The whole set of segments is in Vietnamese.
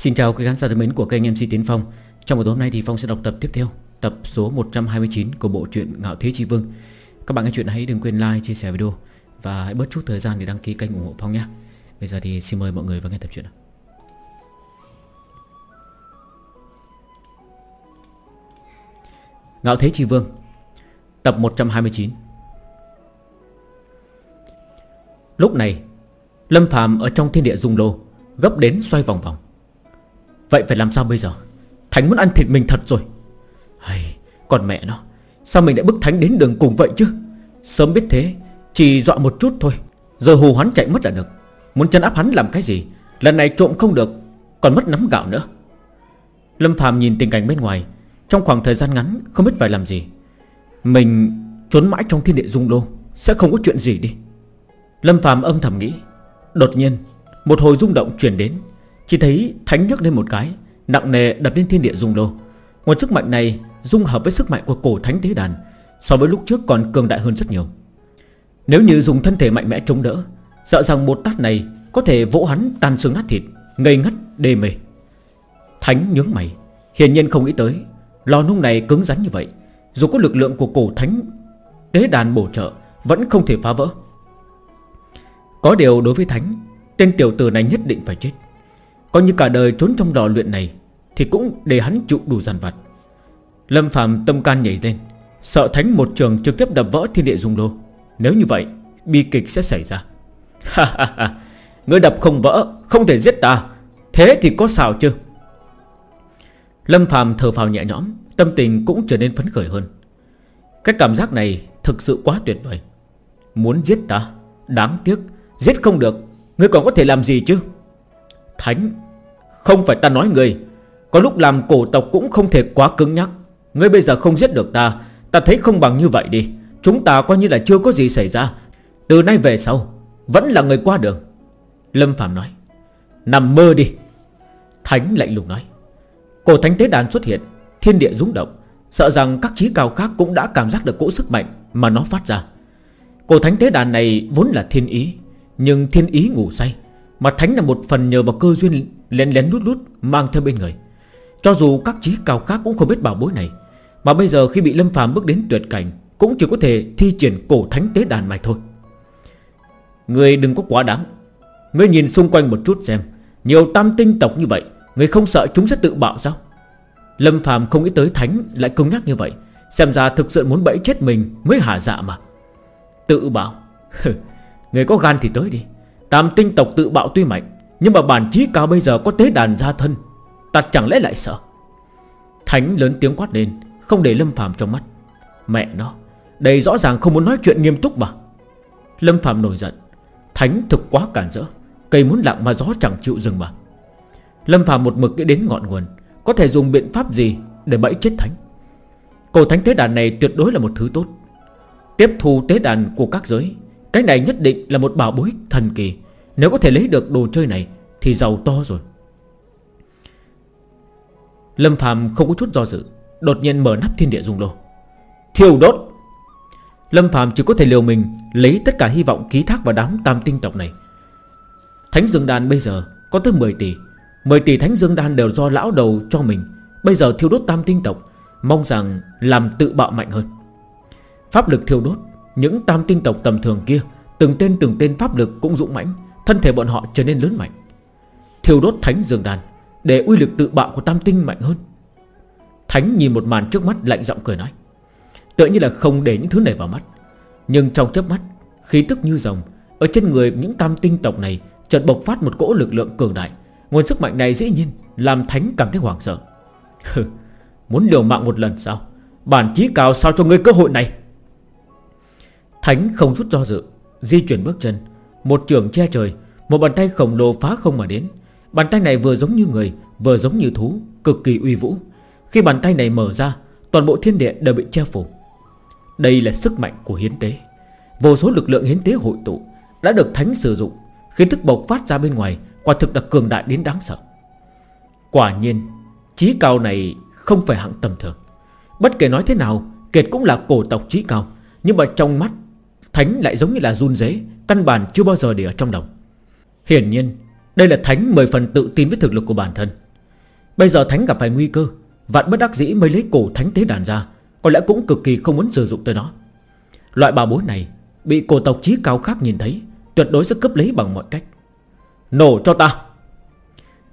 Xin chào quý khán giả thân mến của kênh MC Tiến Phong. Trong buổi tối hôm nay thì Phong sẽ đọc tập tiếp theo Tập số 129 của bộ truyện Ngạo Thế Chi Vương. Các bạn nghe chuyện hãy đừng quên like, chia sẻ video Và hãy bớt chút thời gian để đăng ký kênh ủng hộ Phong nhé. Bây giờ thì xin mời mọi người vào nghe tập truyện nào. Ngạo Thế Chi Vương Tập 129 Lúc này Lâm Phạm ở trong thiên địa dung lô Gấp đến xoay vòng vòng. Vậy phải làm sao bây giờ? Thánh muốn ăn thịt mình thật rồi. Hay, Còn mẹ nó Sao mình lại bức Thánh đến đường cùng vậy chứ? Sớm biết thế Chỉ dọa một chút thôi. Rồi hù hắn chạy mất là được. Muốn chân áp hắn làm cái gì? Lần này trộm không được Còn mất nắm gạo nữa. Lâm Phạm nhìn tình cảnh bên ngoài. Trong khoảng thời gian ngắn không biết phải làm gì. Mình trốn mãi trong thiên địa dung lô Sẽ không có chuyện gì đi. Lâm Phạm âm thầm nghĩ. Đột nhiên Một hồi rung động truyền đến. Chỉ thấy thánh nhấc lên một cái, Nặng nề đập lên thiên địa dung lô. Nguồn sức mạnh này dung hợp với sức mạnh của cổ thánh tế đàn So với lúc trước còn cường đại hơn rất nhiều. Nếu như dùng thân thể mạnh mẽ chống đỡ, Sợ rằng một tát này Có thể vỗ hắn tan xương nát thịt, Ngây ngất, đê mê. Thánh nhướng mày, Hiển nhiên không nghĩ tới, Lò nung này cứng rắn như vậy, Dù có lực lượng của cổ thánh Tế đàn bổ trợ, Vẫn không thể phá vỡ. Có điều đối với Thánh, Tên tiểu tử này nhất định phải chết. Coi như cả đời trốn trong lò luyện này Thì cũng để hắn chịu đủ giàn vặt. Lâm Phạm tâm can nhảy lên, Sợ Thánh một trường trực tiếp đập vỡ thiên địa dung lô. Nếu như vậy, Bi kịch sẽ xảy ra. Ha ha ha, Ngươi đập không vỡ, Không thể giết ta. Thế thì có sao chứ? Lâm Phạm thở phào nhẹ nhõm, Tâm tình cũng trở nên phấn khởi hơn. Cái cảm giác này thực sự quá tuyệt vời. Muốn giết ta? Đáng tiếc, Giết không được. Ngươi còn có thể làm gì chứ? Thánh. Không phải ta nói ngươi, Có lúc làm cổ tộc cũng không thể quá cứng nhắc. Ngươi bây giờ không giết được ta Ta thấy không bằng như vậy đi. Chúng ta coi như là chưa có gì xảy ra. Từ nay về sau, Vẫn là người qua đường. Lâm Phạm nói, Nằm mơ đi. Thánh lạnh lùng nói, Cổ thánh tế đàn xuất hiện, Thiên địa rung động. Sợ rằng các trí cao khác cũng đã cảm giác được cỗ sức mạnh Mà nó phát ra. Cổ thánh tế đàn này vốn là thiên ý, Nhưng thiên ý ngủ say. Mà thánh là một phần nhờ vào cơ duyên lén lén lút lút mang theo bên người. Cho dù các trí cao khác cũng không biết bảo bối này, Mà bây giờ khi bị Lâm phàm bước đến tuyệt cảnh, Cũng chỉ có thể thi triển cổ thánh tế đàn mà thôi. Người đừng có quá đáng. Người nhìn xung quanh một chút xem, Nhiều tam tinh tộc như vậy, Người không sợ chúng sẽ tự bạo sao? Lâm phàm không nghĩ tới Thánh lại cứng nhắc như vậy, Xem ra thực sự muốn bẫy chết mình Mới hả dạ mà. Tự bạo? Người có gan thì tới đi. Tam tinh tộc tự bạo tuy mạnh, Nhưng mà bản chí cao bây giờ có tế đàn gia thân, Ta chẳng lẽ lại sợ? Thánh lớn tiếng quát lên, Không để Lâm Phạm trong mắt. Mẹ nó, Đây rõ ràng không muốn nói chuyện nghiêm túc mà. Lâm Phạm nổi giận, Thánh thực quá cản rỡ, Cây muốn lặng mà gió chẳng chịu dừng mà. Lâm Phạm một mực nghĩ đến ngọn nguồn, Có thể dùng biện pháp gì để bẫy chết Thánh? Cổ thánh tế đàn này tuyệt đối là một thứ tốt. Tiếp thu tế đàn của các giới cái này nhất định là một bảo bối thần kỳ. Nếu có thể lấy được đồ chơi này, Thì giàu to rồi. Lâm phàm không có chút do dự, Đột nhiên mở nắp thiên địa dung lô Thiêu đốt! Lâm phàm chỉ có thể liều mình Lấy tất cả hy vọng, ký thác vào đám tam tinh tộc này. Thánh Dương Đan bây giờ có tới 10 tỷ. 10 tỷ Thánh Dương Đan đều do lão đầu cho mình. Bây giờ thiêu đốt tam tinh tộc, Mong rằng làm tự bạo mạnh hơn. Pháp lực thiêu đốt những tam tinh tộc tầm thường kia, Từng tên từng tên pháp lực cũng dũng mãnh, Thân thể bọn họ trở nên lớn mạnh. Thiêu đốt Thánh Dương đàn Để uy lực tự bạo của tam tinh mạnh hơn. Thánh nhìn một màn trước mắt, lạnh giọng cười nói, Tựa như là không để những thứ này vào mắt. Nhưng trong chớp mắt, Khí tức như rồng, Ở trên người những tam tinh tộc này Chợt bộc phát một cỗ lực lượng cường đại. Nguồn sức mạnh này dĩ nhiên Làm Thánh cảm thấy hoảng sợ. Muốn liều mạng một lần sao? Bản chí cao sao cho ngươi cơ hội này? Thánh không chút do dự, Di chuyển bước chân. Một trường che trời, Một bàn tay khổng lồ phá không mà đến. Bàn tay này vừa giống như người, Vừa giống như thú, Cực kỳ uy vũ. Khi bàn tay này mở ra, Toàn bộ thiên địa đều bị che phủ. Đây là sức mạnh của hiến tế. Vô số lực lượng hiến tế hội tụ Đã được thánh sử dụng Khi thức bộc phát ra bên ngoài, Quả thực là cường đại đến đáng sợ. Quả nhiên trí cao này không phải hạng tầm thường. Bất kể nói thế nào, Kiệt cũng là cổ tộc trí cao, Nhưng mà trong mắt Thánh lại giống như là run rế, Căn bản chưa bao giờ để ở trong lòng. Hiển nhiên, Đây là Thánh mười phần tự tin với thực lực của bản thân. Bây giờ Thánh gặp phải nguy cơ, Vạn bất đắc dĩ mới lấy cổ Thánh tế đàn ra, Có lẽ cũng cực kỳ không muốn sử dụng tới nó. Loại bảo bối này Bị cổ tộc trí cao khác nhìn thấy, Tuyệt đối sẽ cướp lấy bằng mọi cách. Nổ cho ta!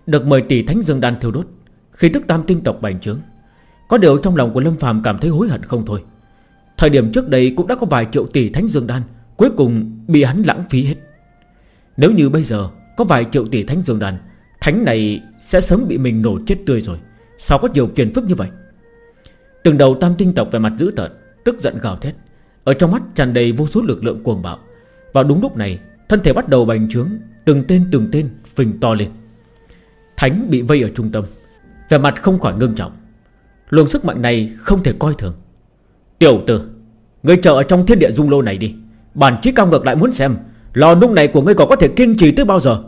Được mời tỷ Thánh Dương Đan thiêu đốt, Khi tức tam tinh tộc bành trướng, Có điều trong lòng của Lâm phàm cảm thấy hối hận không thôi. Thời điểm trước đây cũng đã có vài triệu tỷ Thánh Dương Đan, Cuối cùng bị hắn lãng phí hết. Nếu như bây giờ Có vài triệu tỷ Thánh Dương Đan, Thánh này sẽ sớm bị mình nổ chết tươi rồi. Sao có nhiều phiền phức như vậy? Từng đầu tam tinh tộc về mặt dữ tợn, Tức giận gào thét. Ở trong mắt tràn đầy vô số lực lượng cuồng bạo. Vào đúng lúc này, Thân thể bắt đầu bành trướng, Từng tên từng tên phình to lên. Thánh bị vây ở trung tâm Về mặt không khỏi ngưng trọng. Luồng sức mạnh này không thể coi thường. Tiểu tử Ngươi chờ ở trong thiên địa dung lô này đi. Bản chí cao ngược lại muốn xem, Lò nung này của ngươi còn có thể kiên trì tới bao giờ?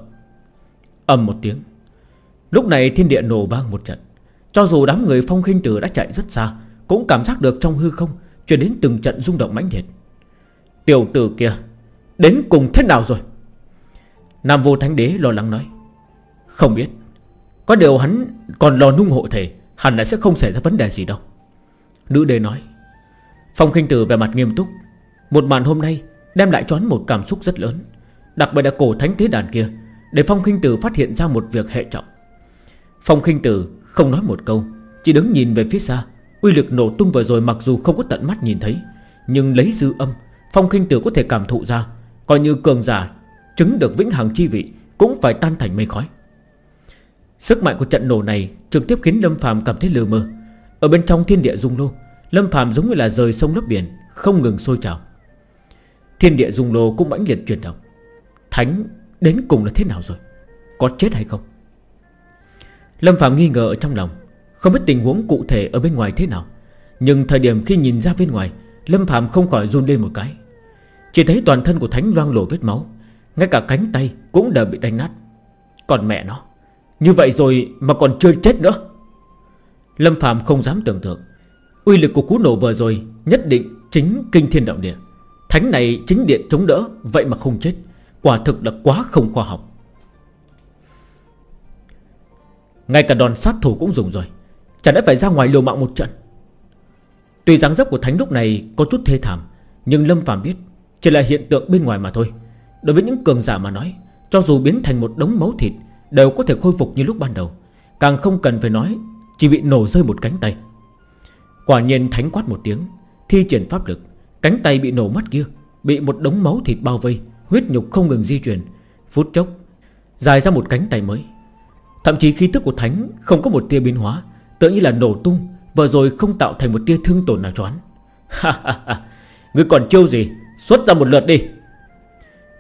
Âm một tiếng. Lúc này thiên địa nổ vang một trận. Cho dù đám người phong khinh tử đã chạy rất xa, Cũng cảm giác được trong hư không Chuyển đến từng trận rung động mãnh liệt. Tiểu tử kia, Đến cùng thế nào rồi? Nam vô thánh đế lo lắng nói. Không biết. Có điều hắn còn lò nung hộ thể, Hẳn là sẽ không xảy ra vấn đề gì đâu. Nữ đế nói. Phong khinh tử về mặt nghiêm túc. Một màn hôm nay đem lại cho hắn một cảm xúc rất lớn, Đặc biệt là cổ thánh thế đàn kia, Để Phong khinh tử phát hiện ra một việc hệ trọng. Phong khinh tử không nói một câu, Chỉ đứng nhìn về phía xa. Uy lực nổ tung vừa rồi mặc dù không có tận mắt nhìn thấy, Nhưng lấy dư âm, Phong khinh tử có thể cảm thụ ra, Coi như cường giả Chứng được vĩnh hằng chi vị Cũng phải tan thành mây khói. Sức mạnh của trận nổ này Trực tiếp khiến Lâm phàm cảm thấy lờ mơ Ở bên trong thiên địa dung lô Lâm phàm giống như là rời sông lấp biển, Không ngừng sôi trào. Thiên địa dung lô cũng mãnh liệt chuyển động. Thánh đến cùng là thế nào rồi? Có chết hay không? Lâm Phạm nghi ngờ ở trong lòng, Không biết tình huống cụ thể ở bên ngoài thế nào. Nhưng thời điểm khi nhìn ra bên ngoài, Lâm Phạm không khỏi run lên một cái. Chỉ thấy toàn thân của Thánh loang lổ vết máu, Ngay cả cánh tay cũng đã bị đánh nát. Còn mẹ nó, Như vậy rồi mà còn chưa chết nữa. Lâm Phạm không dám tưởng tượng. Uy lực của cú nổ vừa rồi Nhất định chính kinh thiên động địa. Thánh này chính điện chống đỡ, Vậy mà không chết. Quả thực là quá không khoa học. Ngay cả đòn sát thủ cũng dùng rồi. Chẳng lẽ phải ra ngoài liều mạng một trận? Tuy dáng dấp của thánh lúc này Có chút thê thảm, Nhưng Lâm phàm biết Chỉ là hiện tượng bên ngoài mà thôi. Đối với những cường giả mà nói, Cho dù biến thành một đống máu thịt, Đều có thể khôi phục như lúc ban đầu. Càng không cần phải nói, Chỉ bị nổ rơi một cánh tay. Quả nhiên thánh quát một tiếng, Thi triển pháp lực, Cánh tay bị nổ mất kia, Bị một đống máu thịt bao vây, Huyết nhục không ngừng di chuyển. Phút chốc, Dài ra một cánh tay mới. Thậm chí khí tức của Thánh không có một tia biến hóa Tự như là nổ tung, Vừa rồi không tạo thành một tia thương tổn nào cho hắn. Ngươi còn chiêu gì? Xuất ra một lượt đi.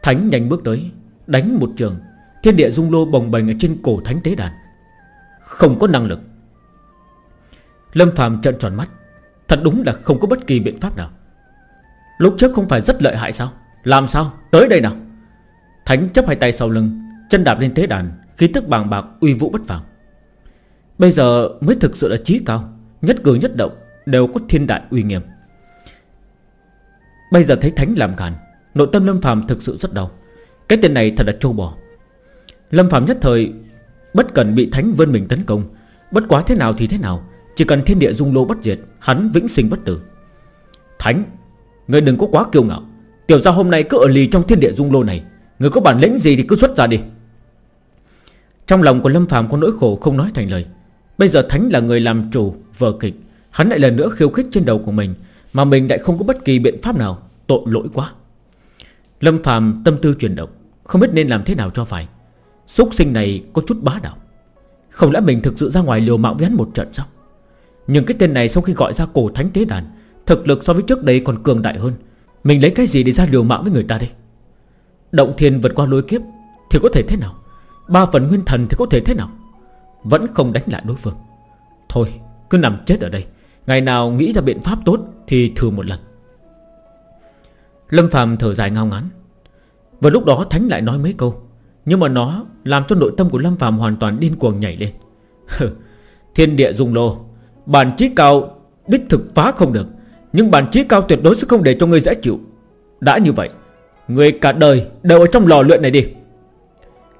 Thánh nhanh bước tới, Đánh một trường, Thiên địa dung lô bồng bềnh ở trên cổ thánh tế đàn. Không có năng lực. Lâm phàm trận tròn mắt Thật đúng là không có bất kỳ biện pháp nào. Lúc trước không phải rất lợi hại sao? Làm sao? Tới đây nào. Thánh chấp hai tay sau lưng, Chân đạp lên tế đàn, Khí tức bàng bạc, uy vũ bất phàm. Bây giờ mới thực sự là trí cao, Nhất cử nhất động, đều có thiên đại uy nghiêm. Bây giờ thấy Thánh làm càn, Nội tâm Lâm phàm thực sự rất đau. Cái tên này thật là trâu bò. Lâm phàm nhất thời Bất cần bị Thánh vươn mình tấn công. Bất quá thế nào thì thế nào chỉ cần thiên địa dung lô bất diệt, Hắn vĩnh sinh bất tử. Thánh, Người đừng có quá kiêu ngạo. Tiểu ra hôm nay cứ ở lì trong thiên địa dung lô này. Người có bản lĩnh gì thì cứ xuất ra đi. Trong lòng của Lâm Phạm có nỗi khổ không nói thành lời. Bây giờ Thánh là người làm chủ, vở kịch. Hắn lại lần nữa khiêu khích trên đầu của mình, Mà mình lại không có bất kỳ biện pháp nào, Tội lỗi quá. Lâm Phạm tâm tư chuyển động, Không biết nên làm thế nào cho phải. Xúc sinh này có chút bá đạo. Không lẽ mình thực sự ra ngoài liều mạng với hắn một trận sao? Nhưng cái tên này sau khi gọi ra cổ thánh tế đàn, Thực lực so với trước đây còn cường đại hơn. Mình lấy cái gì để ra liều mạng với người ta đây? Động thiên vượt qua lối kiếp Thì có thể thế nào? Ba phần nguyên thần thì có thể thế nào? Vẫn không đánh lại đối phương. Thôi, cứ nằm chết ở đây. Ngày nào nghĩ ra biện pháp tốt Thì thử một lần. Lâm phàm thở dài ngao ngán. Và lúc đó Thánh lại nói mấy câu. Nhưng mà nó làm cho nội tâm của Lâm phàm hoàn toàn điên cuồng nhảy lên. Thiên địa dùng lô. Bản trí cao Đích thực phá không được, Nhưng bản trí cao tuyệt đối sẽ không để cho ngươi dễ chịu. Đã như vậy, Người cả đời đều ở trong lò luyện này đi.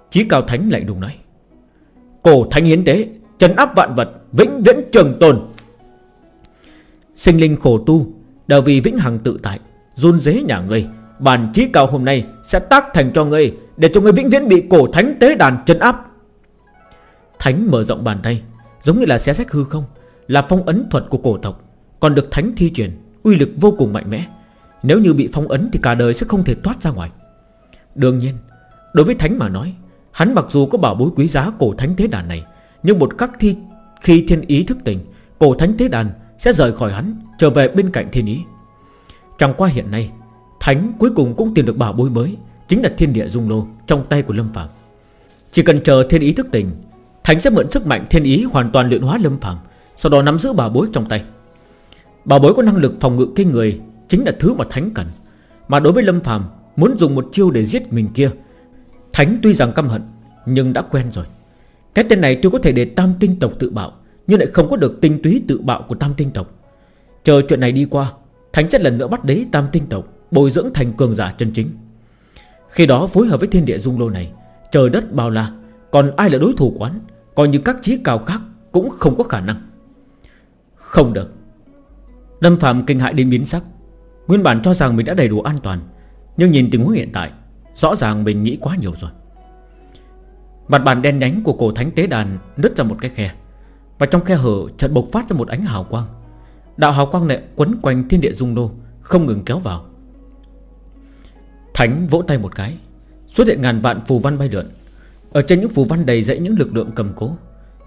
Chí cao thánh lạnh đùng nói, Cổ thánh hiến tế, Trấn áp vạn vật, Vĩnh viễn trường tồn. Sinh linh khổ tu Đều vì vĩnh hằng tự tại, Run dế nhà ngươi. Bản trí cao hôm nay sẽ tác thành cho ngươi, Để cho ngươi vĩnh viễn bị cổ thánh tế đàn trấn áp. Thánh mở rộng bàn tay, Giống như là xé sách hư không. Là phong ấn thuật của cổ tộc Còn được thánh thi truyền, Uy lực vô cùng mạnh mẽ. Nếu như bị phong ấn thì cả đời sẽ không thể thoát ra ngoài. Đương nhiên Đối với thánh mà nói Hắn mặc dù có bảo bối quý giá cổ thánh thế đàn này Nhưng một khắc thi khi thiên ý thức tỉnh Cổ thánh thế đàn sẽ rời khỏi hắn Trở về bên cạnh thiên ý. Chẳng qua hiện nay Thánh cuối cùng cũng tìm được bảo bối mới Chính là thiên địa dung lô trong tay của Lâm Phạm Chỉ cần chờ thiên ý thức tỉnh Thánh sẽ mượn sức mạnh thiên ý hoàn toàn luyện hóa Lâm Phạm sau đó nắm giữ bảo bối trong tay. Bảo bối có năng lực phòng ngự kinh người, Chính là thứ mà Thánh cần. Mà đối với Lâm phàm, Muốn dùng một chiêu để giết mình kia, Thánh tuy rằng căm hận, Nhưng đã quen rồi. Cái tên này tuy có thể để tam tinh tộc tự bạo, Nhưng lại không có được tinh túy tự bạo của tam tinh tộc. Chờ chuyện này đi qua, Thánh sẽ lần nữa bắt đấy tam tinh tộc, Bồi dưỡng thành cường giả chân chính. Khi đó phối hợp với thiên địa dung lô này, Trời đất bao la, Còn ai là đối thủ quán Còn như các trí cao khác Cũng không có khả năng. Không được. Lâm Phạm kinh hại đến biến sắc. Nguyên bản cho rằng mình đã đầy đủ an toàn, Nhưng nhìn tình huống hiện tại, Rõ ràng mình nghĩ quá nhiều rồi. Mặt bàn đen nhánh của cổ thánh tế đàn Nứt ra một cái khe, Và trong khe hở chợt bộc phát ra một ánh hào quang. Đạo hào quang này quấn quanh thiên địa dung đô, Không ngừng kéo vào. Thánh vỗ tay một cái, Xuất hiện ngàn vạn phù văn bay lượn. Ở trên những phù văn đầy dãy những lực lượng cầm cố,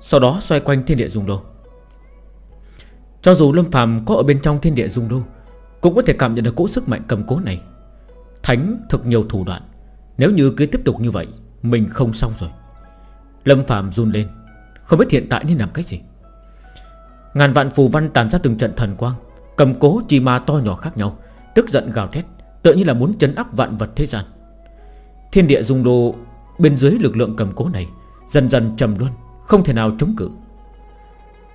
Sau đó xoay quanh thiên địa dung đô. Cho dù Lâm phàm có ở bên trong thiên địa dung đô, Cũng có thể cảm nhận được cỗ sức mạnh cầm cố này. Thánh thực nhiều thủ đoạn, Nếu như cứ tiếp tục như vậy, Mình không xong rồi. Lâm phàm run lên, Không biết hiện tại nên làm cách gì. Ngàn vạn phù văn tàn ra từng trận thần quang, Cầm cố chi ma to nhỏ khác nhau, Tức giận gào thét Tự như là muốn chấn áp vạn vật thế gian. Thiên địa dung đô Bên dưới lực lượng cầm cố này Dần dần trầm luân, Không thể nào chống cự.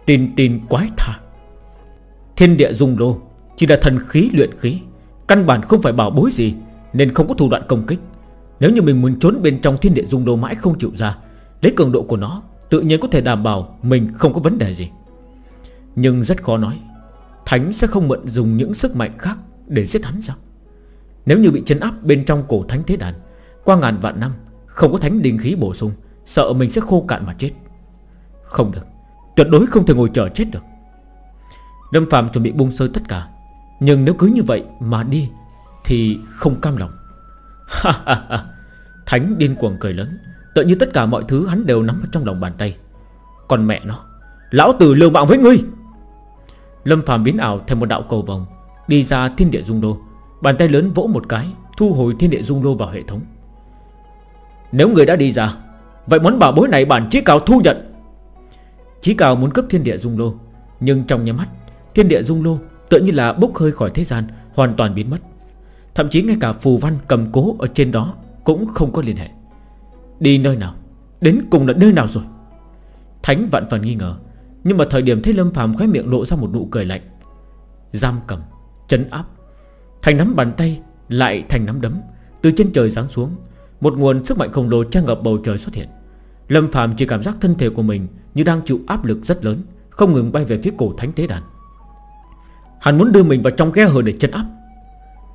Tin tin quái thả. Thiên địa dung đô Chỉ là thần khí luyện khí, Căn bản không phải bảo bối gì, Nên không có thủ đoạn công kích. Nếu như mình muốn trốn bên trong thiên địa dung đô mãi không chịu ra, Lấy cường độ của nó, Tự nhiên có thể đảm bảo mình không có vấn đề gì. Nhưng rất khó nói, Thánh sẽ không mượn dùng những sức mạnh khác Để giết hắn sao? Nếu như bị chấn áp bên trong cổ thánh thế đàn, Qua ngàn vạn năm, Không có thánh đình khí bổ sung, Sợ mình sẽ khô cạn mà chết. Không được, Tuyệt đối không thể ngồi chờ chết được. Lâm Phạm chuẩn bị buông sơi tất cả. Nhưng nếu cứ như vậy mà đi, Thì không cam lòng. Thánh điên cuồng cười lớn. Tự như tất cả mọi thứ hắn đều nắm trong lòng bàn tay. Còn mẹ nó, Lão tử liều mạng với ngươi. Lâm phạm biến ảo thành một đạo cầu vòng Đi ra thiên địa dung đô. Bàn tay lớn vỗ một cái, Thu hồi thiên địa dung đô vào hệ thống. Nếu người đã đi ra, Vậy món bảo bối này bản chí cao thu nhận. Chí cao muốn cấp thiên địa dung đô, Nhưng trong nhà mắt Thiên địa dung lô, tựa như là bốc hơi khỏi thế gian, Hoàn toàn biến mất. Thậm chí ngay cả phù văn cầm cố ở trên đó Cũng không có liên hệ. Đi nơi nào? Đến cùng là nơi nào rồi? Thánh vạn phần nghi ngờ, Nhưng mà thời điểm thấy Lâm phàm khóe miệng lộ ra một nụ cười lạnh. Giam cầm, Chấn áp. Thành nắm bàn tay, Lại thành nắm đấm. Từ trên trời giáng xuống, Một nguồn sức mạnh khổng lồ trang ngập bầu trời xuất hiện. Lâm phàm chỉ cảm giác thân thể của mình Như đang chịu áp lực rất lớn, Không ngừng bay về phía cổ thánh tế đàn. Hắn muốn đưa mình vào trong khe hở để chân áp.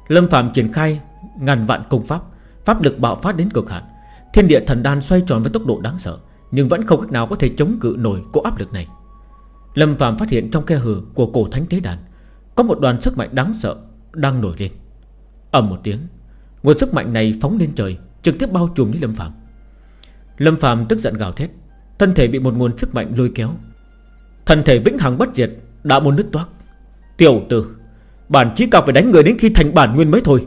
Lâm phạm triển khai Ngàn vạn công pháp Pháp lực bạo phát đến cực hạn. Thiên địa thần đan xoay tròn với tốc độ đáng sợ, Nhưng vẫn không cách nào có thể chống cự nổi cỗ áp lực này. Lâm Phạm phát hiện trong khe hở của cổ thánh tế đàn, Có một đoàn sức mạnh đáng sợ Đang nổi lên. Ầm một tiếng, Nguồn sức mạnh này phóng lên trời, Trực tiếp bao trùm lấy Lâm Phạm Lâm Phạm tức giận gào thét, Thân thể bị một nguồn sức mạnh lôi kéo. Thân thể vĩnh hằng bất diệt, Đã muốn nứt toát Tiểu tử, Bản chí cao phải đánh người đến khi thành bản nguyên mới thôi.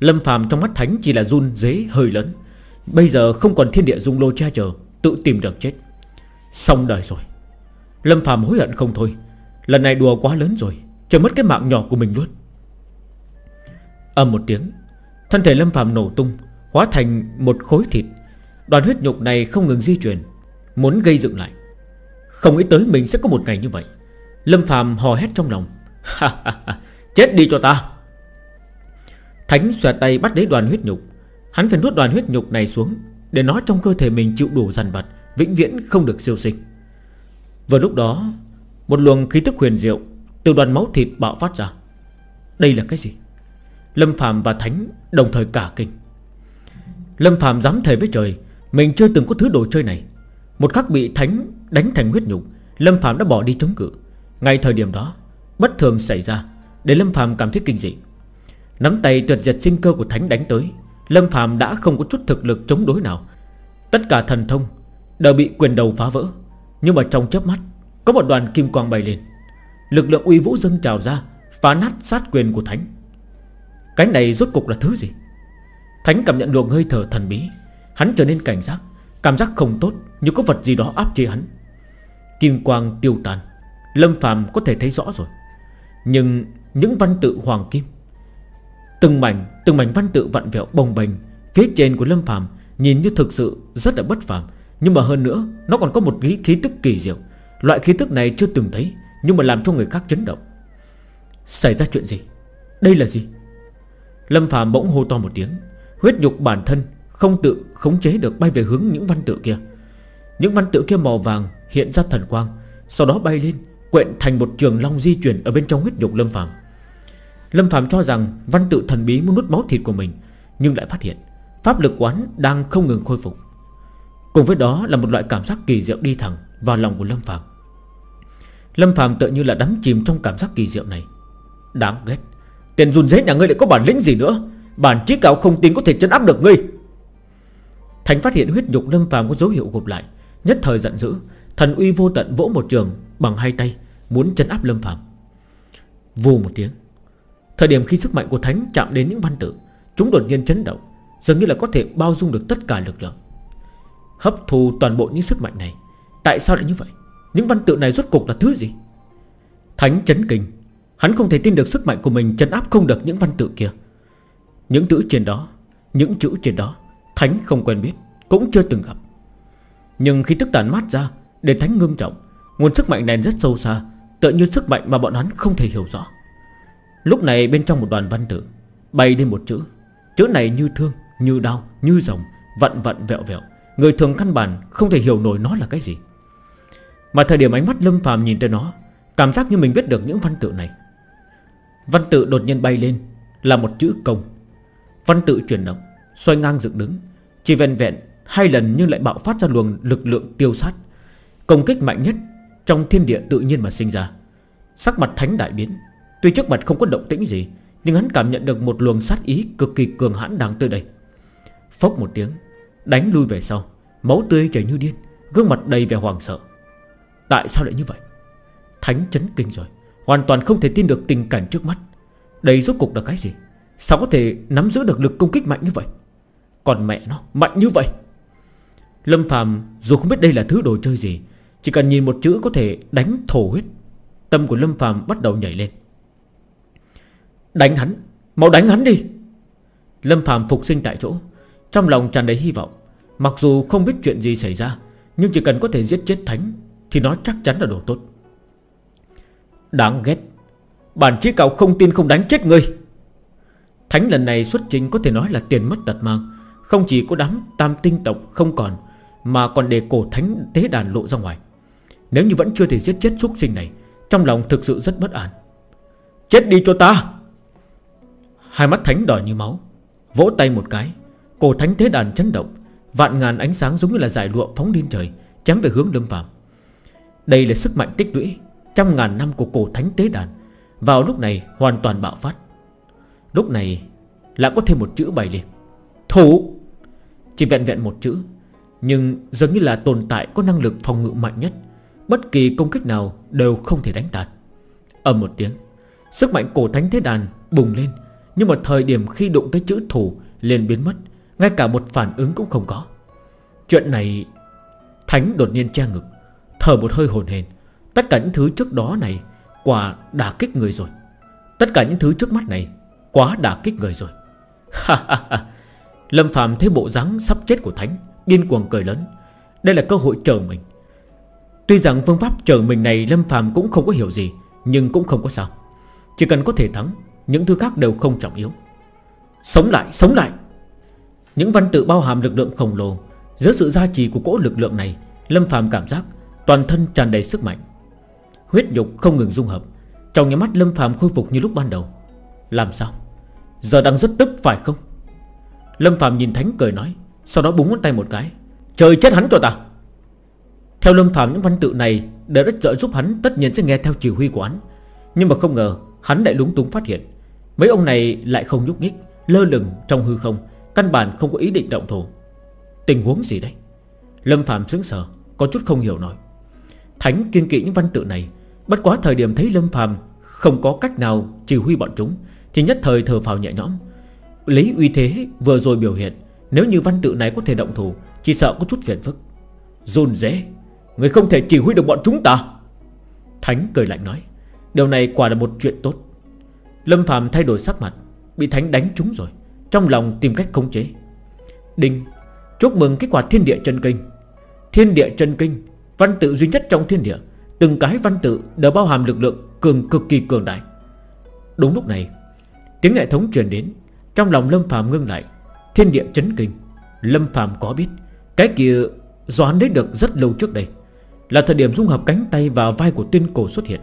Lâm phàm trong mắt thánh chỉ là run dế hơi lớn. Bây giờ không còn thiên địa dung lô che chở, Tự tìm được chết. Xong đời rồi. Lâm phàm hối hận không thôi. Lần này đùa quá lớn rồi, Chờ mất cái mạng nhỏ của mình luôn. Âm một tiếng, Thân thể Lâm phàm nổ tung, Hóa thành một khối thịt. Đoàn huyết nhục này không ngừng di chuyển, Muốn gây dựng lại. Không nghĩ tới mình sẽ có một ngày như vậy. Lâm Phạm hò hét trong lòng. Chết đi cho ta. Thánh xòe tay bắt lấy đoàn huyết nhục. Hắn phải nuốt đoàn huyết nhục này xuống, Để nó trong cơ thể mình chịu đủ dằn vặt, Vĩnh viễn không được siêu sinh. Vừa lúc đó, Một luồng khí tức huyền diệu Từ đoàn máu thịt bạo phát ra. Đây là cái gì? Lâm Phạm và Thánh đồng thời cả kinh. Lâm Phạm dám thề với trời, Mình chưa từng có thứ đồ chơi này. Một khắc bị Thánh đánh thành huyết nhục, Lâm Phạm đã bỏ đi chống cự. Ngay thời điểm đó, Bất thường xảy ra, Để Lâm Phạm cảm thấy kinh dị. Nắm tay tuyệt diệt sinh cơ của Thánh đánh tới, Lâm Phạm đã không có chút thực lực chống đối nào. Tất cả thần thông Đều bị quyền đầu phá vỡ, Nhưng mà trong chớp mắt, Có một đoàn kim quang bay lên. Lực lượng uy vũ dâng trào ra, Phá nát sát quyền của Thánh. Cái này rốt cục là thứ gì? Thánh cảm nhận luồng hơi thở thần bí, Hắn trở nên cảnh giác, Cảm giác không tốt như có vật gì đó áp chế hắn. Kim quang tiêu tan. Lâm Phạm có thể thấy rõ rồi. Nhưng những văn tự hoàng kim Từng mảnh Từng mảnh văn tự vặn vẹo bồng bềnh Phía trên của Lâm Phạm Nhìn như thực sự rất là bất phàm. Nhưng mà hơn nữa Nó còn có một khí, khí tức kỳ diệu. Loại khí tức này chưa từng thấy Nhưng mà làm cho người khác chấn động. Xảy ra chuyện gì? Đây là gì? Lâm Phạm bỗng hô to một tiếng. Huyết nhục bản thân không tự khống chế được bay về hướng những văn tự kia. Những văn tự kia màu vàng hiện ra thần quang Sau đó bay lên Quyện thành một trường long di chuyển ở bên trong huyết nhục Lâm Phạm Lâm Phạm cho rằng văn tự thần bí muốn nuốt máu thịt của mình, Nhưng lại phát hiện Pháp lực quán đang không ngừng khôi phục. Cùng với đó là một loại cảm giác kỳ diệu đi thẳng Vào lòng của Lâm Phạm Lâm Phạm tự như là đắm chìm trong cảm giác kỳ diệu này. Đáng ghét Tiền run dế nhà ngươi lại có bản lĩnh gì nữa? Bản trí cáo không tin có thể chấn áp được ngươi. Thành phát hiện huyết nhục Lâm Phạm có dấu hiệu gục lại, Nhất thời giận dữ, Thần uy vô tận vỗ một trường Bằng hai tay, Muốn chân áp Lâm Phạm Vù một tiếng, Thời điểm khi sức mạnh của Thánh chạm đến những văn tự, Chúng đột nhiên chấn động, Dường như là có thể bao dung được tất cả lực lượng. Hấp thu toàn bộ những sức mạnh này, Tại sao lại như vậy? Những văn tự này rốt cục là thứ gì? Thánh chấn kinh, Hắn không thể tin được sức mạnh của mình chấn áp không được những văn tự kia. Những chữ trên đó, Những chữ trên đó, Thánh không quen biết, Cũng chưa từng gặp. Nhưng khi tức tàn mát ra, Để Thánh ngưng trọng Nguồn sức mạnh này rất sâu xa Tựa như sức mạnh mà bọn hắn không thể hiểu rõ. Lúc này bên trong một đoàn văn tự Bay lên một chữ. Chữ này như thương, như đau, như rồng Vặn vặn vẹo vẹo. Người thường căn bản không thể hiểu nổi nó là cái gì. Mà thời điểm ánh mắt Lâm phàm nhìn tới nó Cảm giác như mình biết được những văn tự này. Văn tự đột nhiên bay lên Là một chữ công. Văn tự chuyển động Xoay ngang dựng đứng Chỉ vẹn vẹn hai lần nhưng lại bạo phát ra luồng lực lượng tiêu sát. Công kích mạnh nhất trong thiên địa tự nhiên mà sinh ra, Sắc mặt thánh đại biến. Tuy trước mặt không có động tĩnh gì, Nhưng hắn cảm nhận được một luồng sát ý cực kỳ cường hãn đang tới đây. Phốc một tiếng, Đánh lui về sau, Máu tươi chảy như điên, Gương mặt đầy vẻ hoàng sợ. Tại sao lại như vậy? Thánh chấn kinh rồi, Hoàn toàn không thể tin được tình cảnh trước mắt. Đây rốt cục là cái gì? Sao có thể nắm giữ được lực công kích mạnh như vậy? Còn mẹ nó, mạnh như vậy. Lâm Phàm dù không biết đây là thứ đồ chơi gì chỉ cần nhìn một chữ có thể đánh thổ huyết, Tâm của Lâm Phàm bắt đầu nhảy lên. Đánh hắn, Mau đánh hắn đi. Lâm phàm phục sinh tại chỗ, Trong lòng tràn đầy hy vọng. Mặc dù không biết chuyện gì xảy ra, Nhưng chỉ cần có thể giết chết Thánh, Thì nó chắc chắn là đồ tốt. Đáng ghét, Bản chí cậu không tin không đánh chết ngươi. Thánh lần này xuất trình có thể nói là tiền mất tật mang. Không chỉ có đám tam tinh tộc không còn, Mà còn để cổ thánh tế đàn lộ ra ngoài. Nếu như vẫn chưa thể giết chết súc sinh này, Trong lòng thực sự rất bất an. Chết đi cho ta! Hai mắt thánh đỏ như máu, Vỗ tay một cái, Cổ thánh thế đàn chấn động, Vạn ngàn ánh sáng giống như là giải lụa phóng lên trời, Chém về hướng lâm phàm. Đây là sức mạnh tích lũy Trăm ngàn năm của cổ thánh tế đàn, Vào lúc này hoàn toàn bạo phát. Lúc này lại có thêm một chữ bày lên. Thủ! Chỉ vẹn vẹn một chữ, Nhưng giống như là tồn tại có năng lực phòng ngự mạnh nhất. Bất kỳ công kích nào đều không thể đánh tàn ầm một tiếng, Sức mạnh cổ thánh thế đàn bùng lên, nhưng mà thời điểm khi đụng tới chữ thủ liền biến mất, Ngay cả một phản ứng cũng không có. Chuyện này, Thánh đột nhiên che ngực, Thở một hơi hồn hền Tất cả những thứ trước đó này Quả đả kích người rồi. Tất cả những thứ trước mắt này Quá đả kích người rồi. Lâm Phạm thấy bộ dáng sắp chết của Thánh, Điên cuồng cười lớn. Đây là cơ hội chờ mình. Tuy rằng phương pháp chờ mình này Lâm phàm cũng không có hiểu gì Nhưng cũng không có sao. Chỉ cần có thể thắng những thứ khác đều không trọng yếu. Sống lại, sống lại! Những văn tự bao hàm lực lượng khổng lồ Giữa sự gia trì của cỗ lực lượng này Lâm phàm cảm giác Toàn thân tràn đầy sức mạnh. Huyết nhục không ngừng dung hợp Trong nhà mắt Lâm phàm khôi phục như lúc ban đầu. Làm sao? Giờ đang rất tức phải không? Lâm phàm nhìn Thánh cười nói Sau đó búng ngón tay một cái. Trời chết hắn cho ta! Theo Lâm Phạm những văn tự này, Để rất trợ giúp hắn, tất nhiên sẽ nghe theo chỉ huy của hắn. Nhưng mà không ngờ, Hắn lại lúng túng phát hiện, Mấy ông này lại không nhúc nhích, Lơ lửng trong hư không, Căn bản không có ý định động thủ. Tình huống gì đây? Lâm Phạm sững sờ, Có chút không hiểu nổi Thánh kiên kỵ những văn tự này, Bất quá thời điểm thấy Lâm Phạm Không có cách nào chỉ huy bọn chúng, Thì nhất thời thờ phào nhẹ nhõm. Lấy uy thế vừa rồi biểu hiện, Nếu như văn tự này có thể động thủ, Chỉ sợ có chút phiền phức. Run dễ Người không thể chỉ huy được bọn chúng ta. Thánh cười lạnh nói, Điều này quả là một chuyện tốt. Lâm Phạm thay đổi sắc mặt, Bị Thánh đánh trúng rồi, Trong lòng tìm cách khống chế. Đinh, Chúc mừng kết quả thiên địa chân kinh. Thiên địa chân kinh, Văn tự duy nhất trong thiên địa, Từng cái văn tự đều bao hàm lực lượng cường cực kỳ cường đại. Đúng lúc này, Tiếng hệ thống truyền đến, Trong lòng Lâm Phạm ngưng lại, Thiên địa chấn kinh. Lâm Phạm có biết, Cái kia do hắn lấy được rất lâu trước đây. Là thời điểm dung hợp cánh tay và vai của tiên cổ xuất hiện.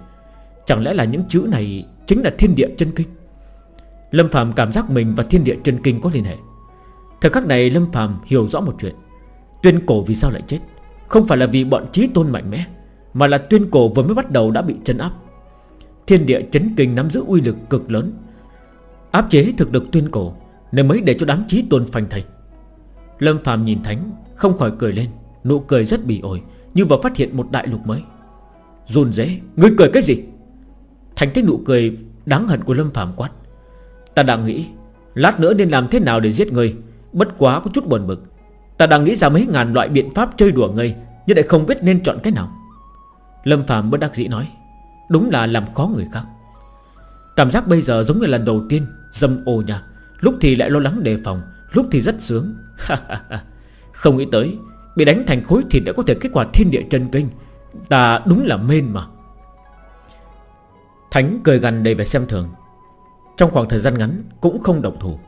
Chẳng lẽ là những chữ này Chính là thiên địa chân kinh? Lâm Phạm cảm giác mình và thiên địa chân kinh có liên hệ. Thời khắc này Lâm Phạm hiểu rõ một chuyện. Tuyên cổ vì sao lại chết? Không phải là vì bọn trí tôn mạnh mẽ, Mà là tuyên cổ vừa mới bắt đầu đã bị chân áp. Thiên địa chấn kinh nắm giữ uy lực cực lớn, Áp chế thực lực tuyên cổ, Nên mới để cho đám trí tôn phanh thầy Lâm Phạm nhìn Thánh, Không khỏi cười lên, Nụ cười rất bị ổi. Như vừa phát hiện một đại lục mới. Run dễ Ngươi cười cái gì? Thành thấy nụ cười đáng hận của Lâm Phạm quát. Ta đang nghĩ, Lát nữa nên làm thế nào để giết ngươi? Bất quá có chút buồn bực. Ta đang nghĩ ra mấy ngàn loại biện pháp chơi đùa ngươi, Nhưng lại không biết nên chọn cái nào. Lâm Phạm bất đắc dĩ nói, Đúng là làm khó người khác. Cảm giác bây giờ giống như lần đầu tiên, Dâm ô nhà Lúc thì lại lo lắng đề phòng, Lúc thì rất sướng. Không nghĩ tới Bị đánh thành khối thịt đã có thể kết quả thiên địa chân kinh. Ta đúng là mên mà. Thánh cười gần đầy vẻ xem thường. Trong khoảng thời gian ngắn, Cũng không động thủ.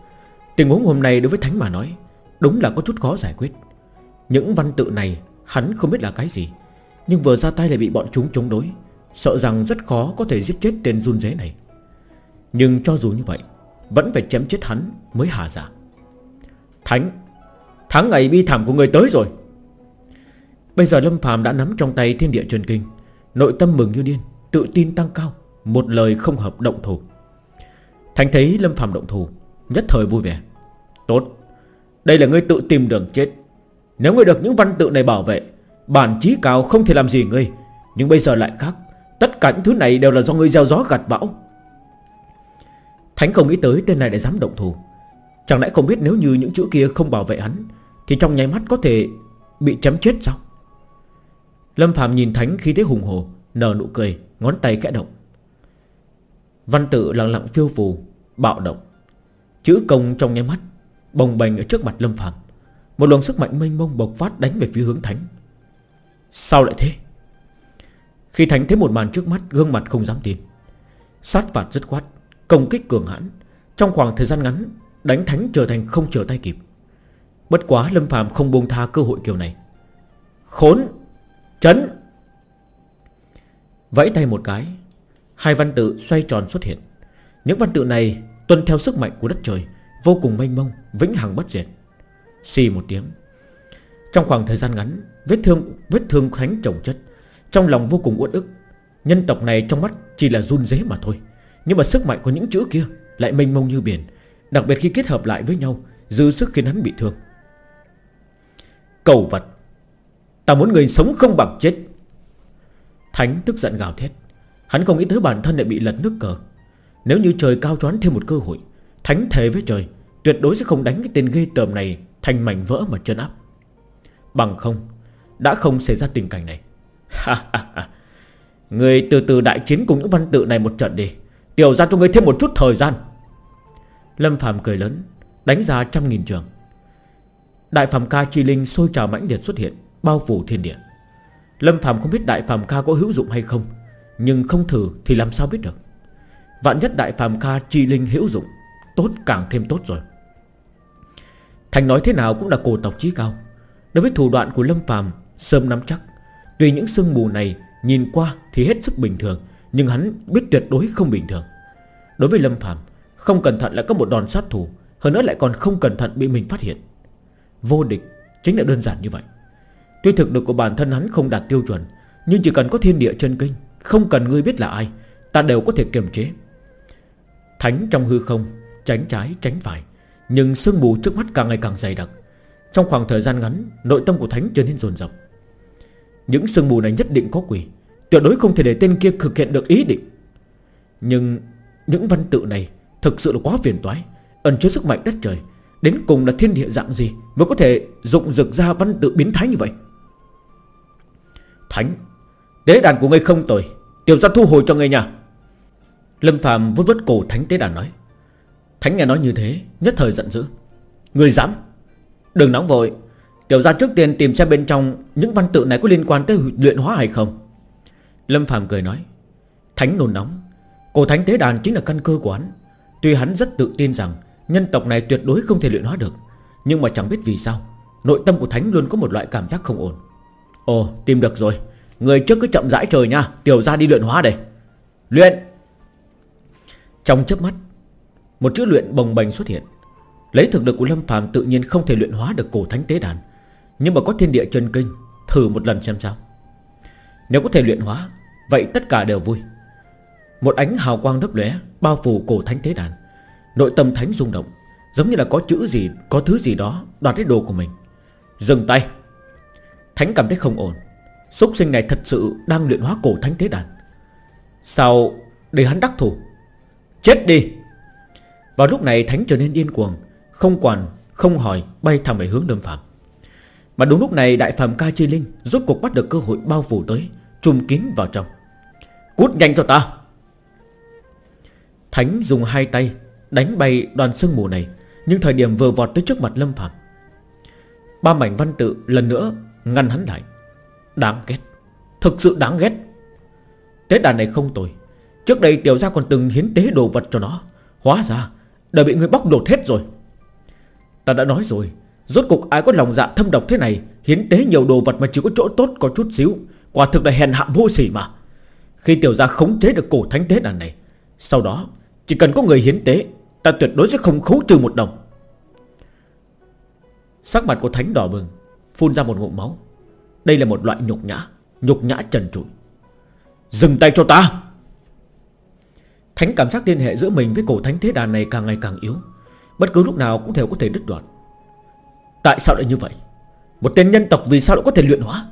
Tình huống hôm nay đối với Thánh mà nói, Đúng là có chút khó giải quyết. Những văn tự này, hắn không biết là cái gì. Nhưng vừa ra tay lại bị bọn chúng chống đối, Sợ rằng rất khó có thể giết chết tên run dế này. Nhưng cho dù như vậy, Vẫn phải chém chết hắn mới hạ giả. Thánh, Tháng ngày bi thảm của người tới rồi. Bây giờ Lâm phàm đã nắm trong tay thiên địa truyền kinh. Nội tâm mừng như điên, Tự tin tăng cao, Một lời không hợp động thủ. Thành thấy Lâm phàm động thủ, Nhất thời vui vẻ. Tốt, Đây là ngươi tự tìm đường chết. Nếu ngươi được những văn tự này bảo vệ, Bản chí cao không thể làm gì ngươi. Nhưng bây giờ lại khác, Tất cả những thứ này đều là do ngươi gieo gió gặt bão. Thánh không nghĩ tới tên này đã dám động thủ. Chẳng lẽ không biết nếu như những chữ kia không bảo vệ hắn, Thì trong nháy mắt có thể Bị chém chết sao? Lâm Phạm nhìn Thánh khi thấy hùng hồ Nở nụ cười Ngón tay khẽ động. Văn tự lặng lặng phiêu phù Bạo động. Chữ công trong nháy mắt Bồng bềnh ở trước mặt Lâm Phạm. Một luồng sức mạnh mênh mông bộc phát đánh về phía hướng Thánh. Sao lại thế? Khi Thánh thấy một màn trước mắt Gương mặt không dám tin. Sát phạt dứt khoát, Công kích cường hãn. Trong khoảng thời gian ngắn Đánh Thánh trở thành không trở tay kịp. Bất quá Lâm Phạm không buông tha cơ hội kiểu này. Khốn! Chấn. Vẫy tay một cái, Hai văn tự xoay tròn xuất hiện. Những văn tự này tuân theo sức mạnh của đất trời, Vô cùng mênh mông, Vĩnh hằng bất diệt. Xì một tiếng. Trong khoảng thời gian ngắn, Vết thương vết thương khánh trồng chất. Trong lòng vô cùng uất ức, Nhân tộc này trong mắt chỉ là run dế mà thôi. Nhưng mà sức mạnh của những chữ kia Lại mênh mông như biển, Đặc biệt khi kết hợp lại với nhau, Dư sức khiến hắn bị thương. Cầu vật. Ta muốn người sống không bằng chết. Thánh tức giận gào thét. Hắn không nghĩ tới bản thân lại bị lật nước cờ. Nếu như trời cao choán thêm một cơ hội, Thánh thề với trời, Tuyệt đối sẽ không đánh cái tên ghê tởm này Thành mảnh vỡ mà chân áp. Bằng không, Đã không xảy ra tình cảnh này. Người từ từ đại chiến cùng những văn tự này một trận đi. Tiểu ra cho người thêm một chút thời gian. Lâm Phạm cười lớn, Đánh ra trăm nghìn trường. Đại Phạm ca chi linh sôi trào mãnh liệt xuất hiện. Bao phủ thiên địa. Lâm Phạm không biết Đại Phạm ca có hữu dụng hay không, Nhưng không thử thì làm sao biết được. Vạn nhất Đại Phạm ca chi linh hữu dụng, Tốt càng thêm tốt rồi. Thành nói thế nào cũng là cổ tộc chí cao. Đối với thủ đoạn của Lâm Phạm Sớm nắm chắc. Tuy những sương mù này Nhìn qua thì hết sức bình thường, Nhưng hắn biết tuyệt đối không bình thường. Đối với Lâm Phạm Không cẩn thận lại có một đòn sát thủ, Hơn nữa lại còn không cẩn thận bị mình phát hiện. Vô địch chính là đơn giản như vậy. Tuy thực lực của bản thân hắn không đạt tiêu chuẩn, Nhưng chỉ cần có thiên địa chân kinh, Không cần ngươi biết là ai, Ta đều có thể kiềm chế. Thánh trong hư không, Tránh trái, tránh phải, Nhưng sương mù trước mắt càng ngày càng dày đặc. Trong khoảng thời gian ngắn, Nội tâm của Thánh trở nên rồn rập. Những sương mù này nhất định có quỷ, Tuyệt đối không thể để tên kia thực hiện được ý định. Nhưng những văn tự này Thực sự là quá phiền toái, Ẩn chứa sức mạnh đất trời. Đến cùng là thiên địa dạng gì Mới có thể dụng dực ra văn tự biến thái như vậy? Thánh, Tế đàn của ngươi không tồi, Tiểu ra thu hồi cho ngươi nha. Lâm Phạm vút vút cổ thánh tế đàn nói. Thánh nghe nói như thế, Nhất thời giận dữ. Người dám? Đừng nóng vội, Tiểu ra trước tiên tìm xem bên trong Những văn tự này có liên quan tới luyện hóa hay không. Lâm Phạm cười nói. Thánh nôn nóng, Cổ thánh tế đàn chính là căn cơ của hắn. Tuy hắn rất tự tin rằng Nhân tộc này tuyệt đối không thể luyện hóa được, Nhưng mà chẳng biết vì sao, Nội tâm của thánh luôn có một loại cảm giác không ổn. Ồ, tìm được rồi. Người trước cứ chậm rãi trời nha. Tiểu ra đi luyện hóa đây. Luyện. Trong chớp mắt, Một chữ luyện bồng bềnh xuất hiện. Lấy thực lực của Lâm phàm tự nhiên không thể luyện hóa được cổ thánh tế đàn. Nhưng mà có thiên địa chân kinh, Thử một lần xem sao. Nếu có thể luyện hóa, Vậy tất cả đều vui. Một ánh hào quang đấp lóe, Bao phủ cổ thánh tế đàn. Nội tâm thánh rung động, Giống như là có chữ gì, Có thứ gì đó đoạt lấy đồ của mình. Dừng tay. Thánh cảm thấy không ổn. Xúc sinh này thật sự đang luyện hóa cổ thánh tế đàn. Sao để hắn đắc thủ? Chết đi! Vào lúc này thánh trở nên điên cuồng, Không quản, không hỏi, bay thẳng về hướng đâm phạm Mà đúng lúc này đại phạm ca chi linh Rốt cuộc bắt được cơ hội bao phủ tới Trùm kín vào trong. Cút nhanh cho ta! Thánh dùng hai tay Đánh bay đoàn sương mù này, Nhưng thời điểm vừa vọt tới trước mặt Lâm Phạm Ba mảnh văn tự lần nữa Ngăn hắn lại. Đáng ghét. Thực sự đáng ghét. Tế đàn này không tồi. Trước đây tiểu gia còn từng hiến tế đồ vật cho nó. Hóa ra đã bị người bóc đột hết rồi. Ta đã nói rồi, Rốt cục ai có lòng dạ thâm độc thế này, Hiến tế nhiều đồ vật mà chỉ có chỗ tốt có chút xíu. Quả thực là hèn hạ vô sỉ mà. Khi tiểu gia khống chế được cổ thánh tế đàn này, Sau đó, Chỉ cần có người hiến tế, Ta tuyệt đối sẽ không khấu trừ một đồng. Sắc mặt của thánh đỏ bừng. Phun ra một ngụm máu. Đây là một loại nhục nhã Nhục nhã trần trụi. Dừng tay cho ta. Thánh cảm giác liên hệ giữa mình với cổ thánh thế đàn này càng ngày càng yếu. Bất cứ lúc nào cũng đều có thể đứt đoạn. Tại sao lại như vậy? Một tên nhân tộc vì sao lại có thể luyện hóa?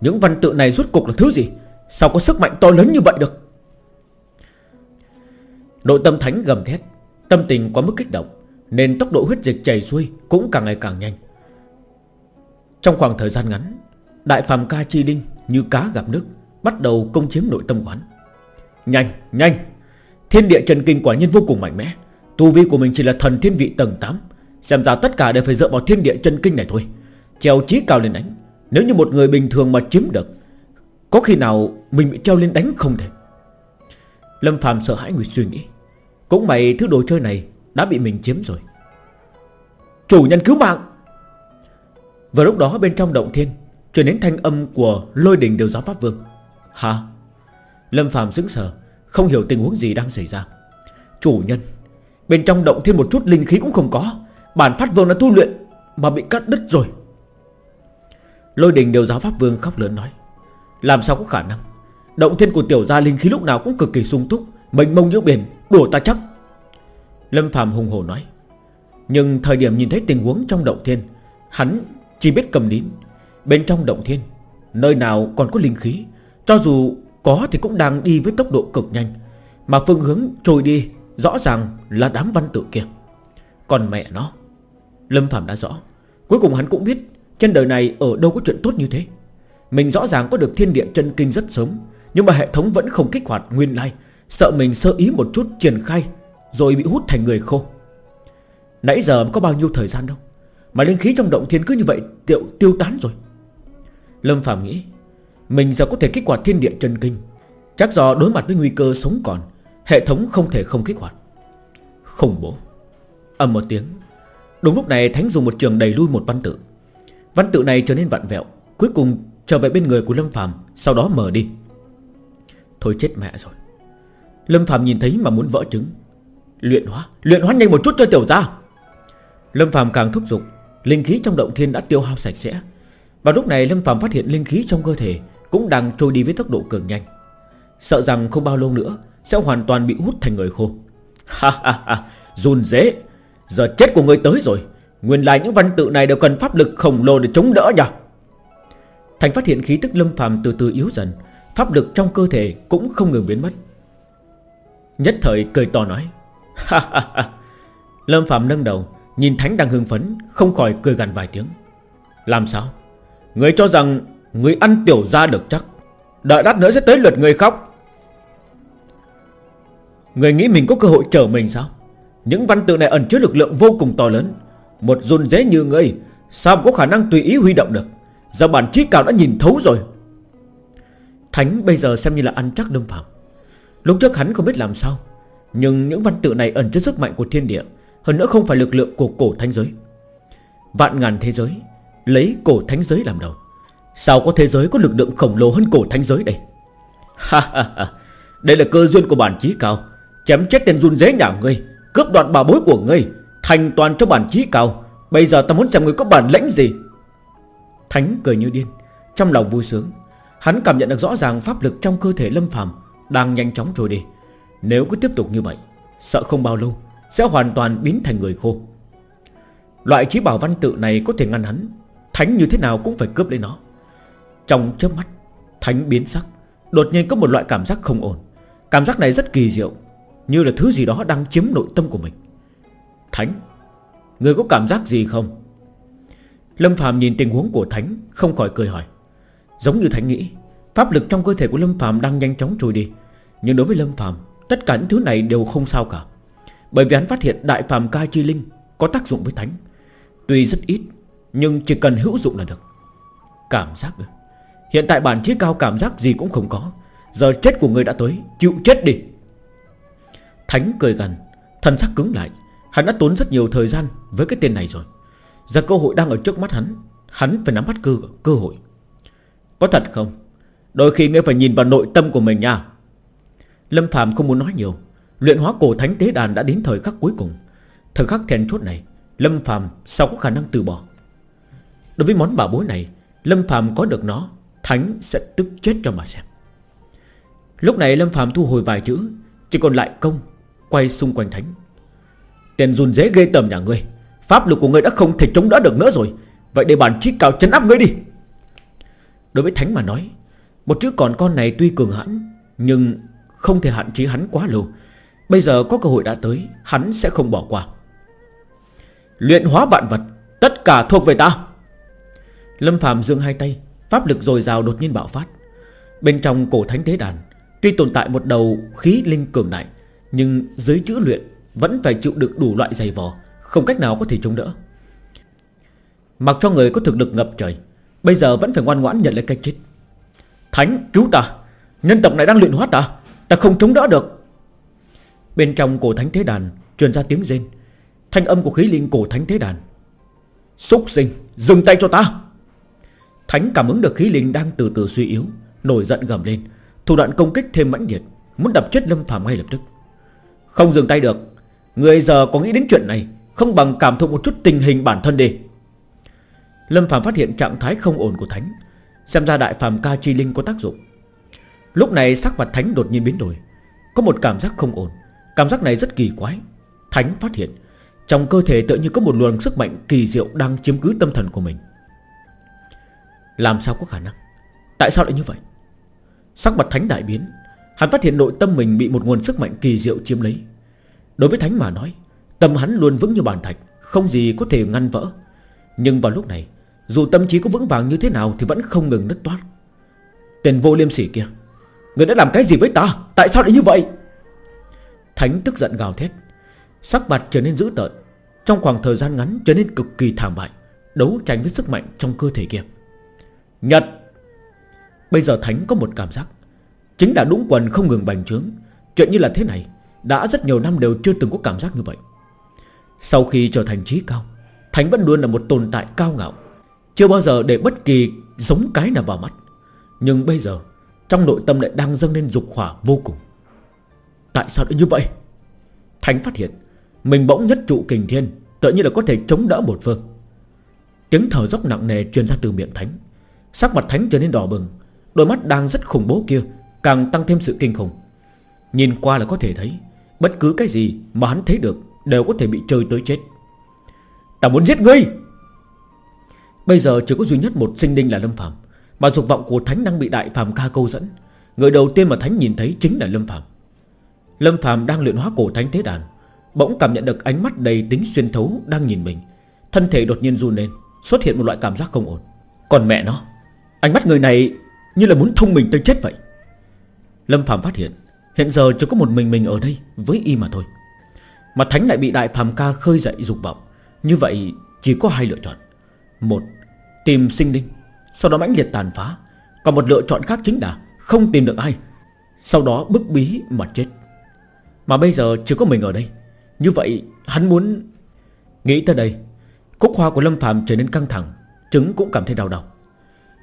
Những văn tự này rốt cục là thứ gì? Sao có sức mạnh to lớn như vậy được? Nội tâm thánh gầm thét, Tâm tình quá mức kích động, Nên tốc độ huyết dịch chảy xuôi Cũng càng ngày càng nhanh. Trong khoảng thời gian ngắn Đại phàm ca chi đinh như cá gặp nước Bắt đầu công chiếm nội tâm quán. Nhanh, nhanh! Thiên địa trần kinh quả nhiên vô cùng mạnh mẽ. Tu vi của mình chỉ là thần thiên vị tầng 8 Xem ra tất cả đều phải dựa vào thiên địa chân kinh này thôi. Treo chí cao lên đánh. Nếu như một người bình thường mà chiếm được Có khi nào mình bị treo lên đánh không thể? Lâm Phạm sợ hãi người suy nghĩ. Cũng mày thứ đồ chơi này Đã bị mình chiếm rồi. Chủ nhân cứu mạng! Và lúc đó bên trong động thiên chuyển đến thanh âm của lôi đình đều giáo pháp vương. Hả? Lâm phàm sững sờ, Không hiểu tình huống gì đang xảy ra. Chủ nhân, Bên trong động thiên một chút linh khí cũng không có. Bản phát vương đã tu luyện Mà bị cắt đứt rồi. Lôi đình đều giáo pháp vương khóc lớn nói, Làm sao có khả năng? Động thiên của tiểu gia linh khí lúc nào cũng cực kỳ sung túc, Mênh mông như biển, Đùa ta chắc. Lâm Phạm hùng hồ nói, Nhưng thời điểm nhìn thấy tình huống trong động thiên, Hắn chỉ biết cầm nín. Bên trong động thiên, Nơi nào còn có linh khí, Cho dù có thì cũng đang đi với tốc độ cực nhanh, Mà phương hướng trôi đi Rõ ràng là đám văn tự kia. Còn mẹ nó, Lâm Phạm đã rõ. Cuối cùng hắn cũng biết Trên đời này ở đâu có chuyện tốt như thế. Mình rõ ràng có được thiên địa chân kinh rất sớm, Nhưng mà hệ thống vẫn không kích hoạt nguyên lai. Sợ mình sơ ý một chút triển khai, Rồi bị hút thành người khô. Nãy giờ có bao nhiêu thời gian đâu? Mà linh khí trong động thiên cứ như vậy tiêu, tiêu tán rồi. Lâm Phạm nghĩ Mình giờ có thể kích hoạt thiên địa chân kinh. Chắc do đối mặt với nguy cơ sống còn Hệ thống không thể không kích hoạt. Khủng bố. Âm một tiếng. Đúng lúc này Thánh dùng một trường đầy lui một văn tự. Văn tự này trở nên vặn vẹo Cuối cùng Trở về bên người của Lâm Phạm Sau đó mở đi. Thôi chết mẹ rồi. Lâm Phạm nhìn thấy mà muốn vỡ trứng. Luyện hóa Luyện hóa nhanh một chút cho tiểu ra Lâm Phạm càng thúc giục. Linh khí trong động thiên đã tiêu hao sạch sẽ. Và lúc này Lâm Phạm phát hiện linh khí trong cơ thể Cũng đang trôi đi với tốc độ cường nhanh. Sợ rằng không bao lâu nữa Sẽ hoàn toàn bị hút thành người khô. Ha ha ha, Run dễ Giờ chết của người tới rồi. Nguyên lai những văn tự này đều cần pháp lực khổng lồ để chống đỡ nhỉ? Thành phát hiện khí tức lâm phàm từ từ yếu dần. Pháp lực trong cơ thể cũng không ngừng biến mất. Nhất thời cười to nói. Ha ha ha. Lâm phàm nâng đầu. Nhìn Thánh đang hưng phấn, Không khỏi cười gần vài tiếng. Làm sao? Người cho rằng Người ăn tiểu ra được chắc. Đợi đắt nữa sẽ tới lượt người khóc. Người nghĩ mình có cơ hội trở mình sao? Những văn tự này ẩn chứa lực lượng vô cùng to lớn. Một run dế như ngươi, Sao có khả năng tùy ý huy động được? Giờ bản trí cao đã nhìn thấu rồi. Thánh bây giờ xem như là ăn chắc đâm Phạm. Lúc trước hắn không biết làm sao, Nhưng những văn tự này ẩn chứa sức mạnh của thiên địa. Hơn nữa không phải lực lượng của cổ thánh giới. Vạn ngàn thế giới, Lấy cổ thánh giới làm đầu. Sao có thế giới có lực lượng khổng lồ hơn cổ thánh giới đây? Ha ha ha. Đây là cơ duyên của bản trí cao. Chém chết tên run dế nhà ngươi, Cướp đoạt bà bối của ngươi, Thành toàn cho bản trí cao. Bây giờ ta muốn xem ngươi có bản lĩnh gì. Thánh cười như điên, Trong lòng vui sướng. Hắn cảm nhận được rõ ràng pháp lực trong cơ thể lâm phàm Đang nhanh chóng trôi đi. Nếu cứ tiếp tục như vậy, Sợ không bao lâu sẽ hoàn toàn biến thành người khô. Loại trí bảo văn tự này có thể ngăn hắn, Thánh như thế nào cũng phải cướp lấy nó. Trong chớp mắt, Thánh biến sắc, Đột nhiên có một loại cảm giác không ổn. Cảm giác này rất kỳ diệu, Như là thứ gì đó đang chiếm nội tâm của mình. Thánh, Người có cảm giác gì không? Lâm Phạm nhìn tình huống của Thánh, Không khỏi cười hỏi. Giống như Thánh nghĩ, Pháp lực trong cơ thể của Lâm Phạm đang nhanh chóng trôi đi. Nhưng đối với Lâm Phạm Tất cả những thứ này đều không sao cả. Bởi vì hắn phát hiện Đại phàm Ca Chi Linh Có tác dụng với Thánh. Tuy rất ít Nhưng chỉ cần hữu dụng là được. Cảm giác Hiện tại bản chí cao cảm giác gì cũng không có. Giờ chết của người đã tới Chịu chết đi. Thánh cười gần Thần sắc cứng lại. Hắn đã tốn rất nhiều thời gian với cái tên này rồi. Giờ cơ hội đang ở trước mắt hắn Hắn phải nắm bắt cơ, cơ hội. Có thật không? Đôi khi ngươi phải nhìn vào nội tâm của mình nha. Lâm Phạm không muốn nói nhiều. Luyện hóa cổ thánh tế đàn đã đến thời khắc cuối cùng. Thời khắc then chốt này, Lâm Phạm sao có khả năng từ bỏ? Đối với món bảo bối này, Lâm Phạm có được nó, Thánh sẽ tức chết cho mà xem. Lúc này Lâm Phạm thu hồi vài chữ, Chỉ còn lại công, Quay xung quanh Thánh. Tiền run dễ ghê tầm nhà ngươi, Pháp lực của ngươi đã không thể chống đỡ được nữa rồi, Vậy để bản chi cao chấn áp ngươi đi. Đối với Thánh mà nói, Một chữ còn con này tuy cường hãn, Nhưng không thể hạn chế hắn quá lâu Bây giờ có cơ hội đã tới, Hắn sẽ không bỏ qua. Luyện hóa vạn vật, Tất cả thuộc về ta. Lâm Phạm dương hai tay, Pháp lực dồi dào đột nhiên bạo phát. Bên trong cổ thánh thế đàn, Tuy tồn tại một đầu khí linh cường đại, Nhưng dưới chữ luyện Vẫn phải chịu được đủ loại dày vò, Không cách nào có thể chống đỡ. Mặc cho người có thực lực ngập trời, Bây giờ vẫn phải ngoan ngoãn nhận lấy cái chết. Thánh, cứu ta! Nhân tộc này đang luyện hóa ta Ta không chống đỡ được. Bên trong cổ thánh thế đàn Truyền ra tiếng rên. Thanh âm của khí linh cổ thánh thế đàn. Xúc sinh, Dừng tay cho ta. Thánh cảm ứng được khí linh đang từ từ suy yếu, Nổi giận gầm lên. Thủ đoạn công kích thêm mãnh liệt, Muốn đập chết Lâm Phạm ngay lập tức. Không dừng tay được. Người giờ có nghĩ đến chuyện này, Không bằng cảm thụ một chút tình hình bản thân đi. Lâm Phạm phát hiện trạng thái không ổn của Thánh, Xem ra đại phàm ca chi linh có tác dụng. Lúc này sắc mặt Thánh đột nhiên biến đổi, Có một cảm giác không ổn. Cảm giác này rất kỳ quái. Thánh phát hiện, Trong cơ thể tự như có một luồng sức mạnh kỳ diệu Đang chiếm cứ tâm thần của mình. Làm sao có khả năng? Tại sao lại như vậy? Sắc mặt Thánh đại biến, Hắn phát hiện nội tâm mình bị một nguồn sức mạnh kỳ diệu chiếm lấy. Đối với Thánh mà nói, Tâm hắn luôn vững như bàn thạch, Không gì có thể ngăn vỡ. Nhưng vào lúc này, Dù tâm trí có vững vàng như thế nào Thì vẫn không ngừng nứt toát. Tên vô liêm sỉ kia, Người đã làm cái gì với ta? Tại sao lại như vậy? Thánh tức giận gào thét. Sắc mặt trở nên dữ tợn. Trong khoảng thời gian ngắn trở nên cực kỳ thảm bại, Đấu tranh với sức mạnh trong cơ thể kia. Nhật! Bây giờ Thánh có một cảm giác. Chính là đũng quần không ngừng bành trướng. Chuyện như là thế này, Đã rất nhiều năm đều chưa từng có cảm giác như vậy. Sau khi trở thành trí cao, Thánh vẫn luôn là một tồn tại cao ngạo. Chưa bao giờ để bất kỳ giống cái nào vào mắt. Nhưng bây giờ, Trong nội tâm lại đang dâng lên dục hỏa vô cùng. Tại sao lại như vậy? Thánh phát hiện, Mình bỗng nhất trụ kình thiên Tự nhiên là có thể chống đỡ một phương. Tiếng thở dốc nặng nề truyền ra từ miệng Thánh. Sắc mặt Thánh trở nên đỏ bừng, Đôi mắt đang rất khủng bố kia Càng tăng thêm sự kinh khủng. Nhìn qua là có thể thấy, Bất cứ cái gì mà hắn thấy được Đều có thể bị chơi tới chết. Ta muốn giết ngươi! Bây giờ chỉ có duy nhất một sinh linh là Lâm Phạm Mà dục vọng của Thánh đang bị Đại Phạm ca câu dẫn. Người đầu tiên mà Thánh nhìn thấy chính là Lâm Phạm Lâm Phạm đang luyện hóa cổ Thánh Thế Đàn, Bỗng cảm nhận được ánh mắt đầy tính xuyên thấu Đang nhìn mình. Thân thể đột nhiên run lên, Xuất hiện một loại cảm giác không ổn. Còn mẹ nó, Ánh mắt người này như là muốn thông mình tới chết vậy. Lâm Phạm phát hiện Hiện giờ chỉ có một mình mình ở đây Với y mà thôi. Mà Thánh lại bị Đại Phạm ca khơi dậy dục vọng. Như vậy chỉ có hai lựa chọn. Một, Tìm sinh linh, Sau đó mãnh liệt tàn phá. Còn một lựa chọn khác chính là Không tìm được ai, Sau đó bức bí mà chết. Mà bây giờ chỉ có mình ở đây. Như vậy, hắn muốn Nghĩ tới đây. Cúc hoa của Lâm Phạm trở nên căng thẳng, Trứng cũng cảm thấy đau đầu.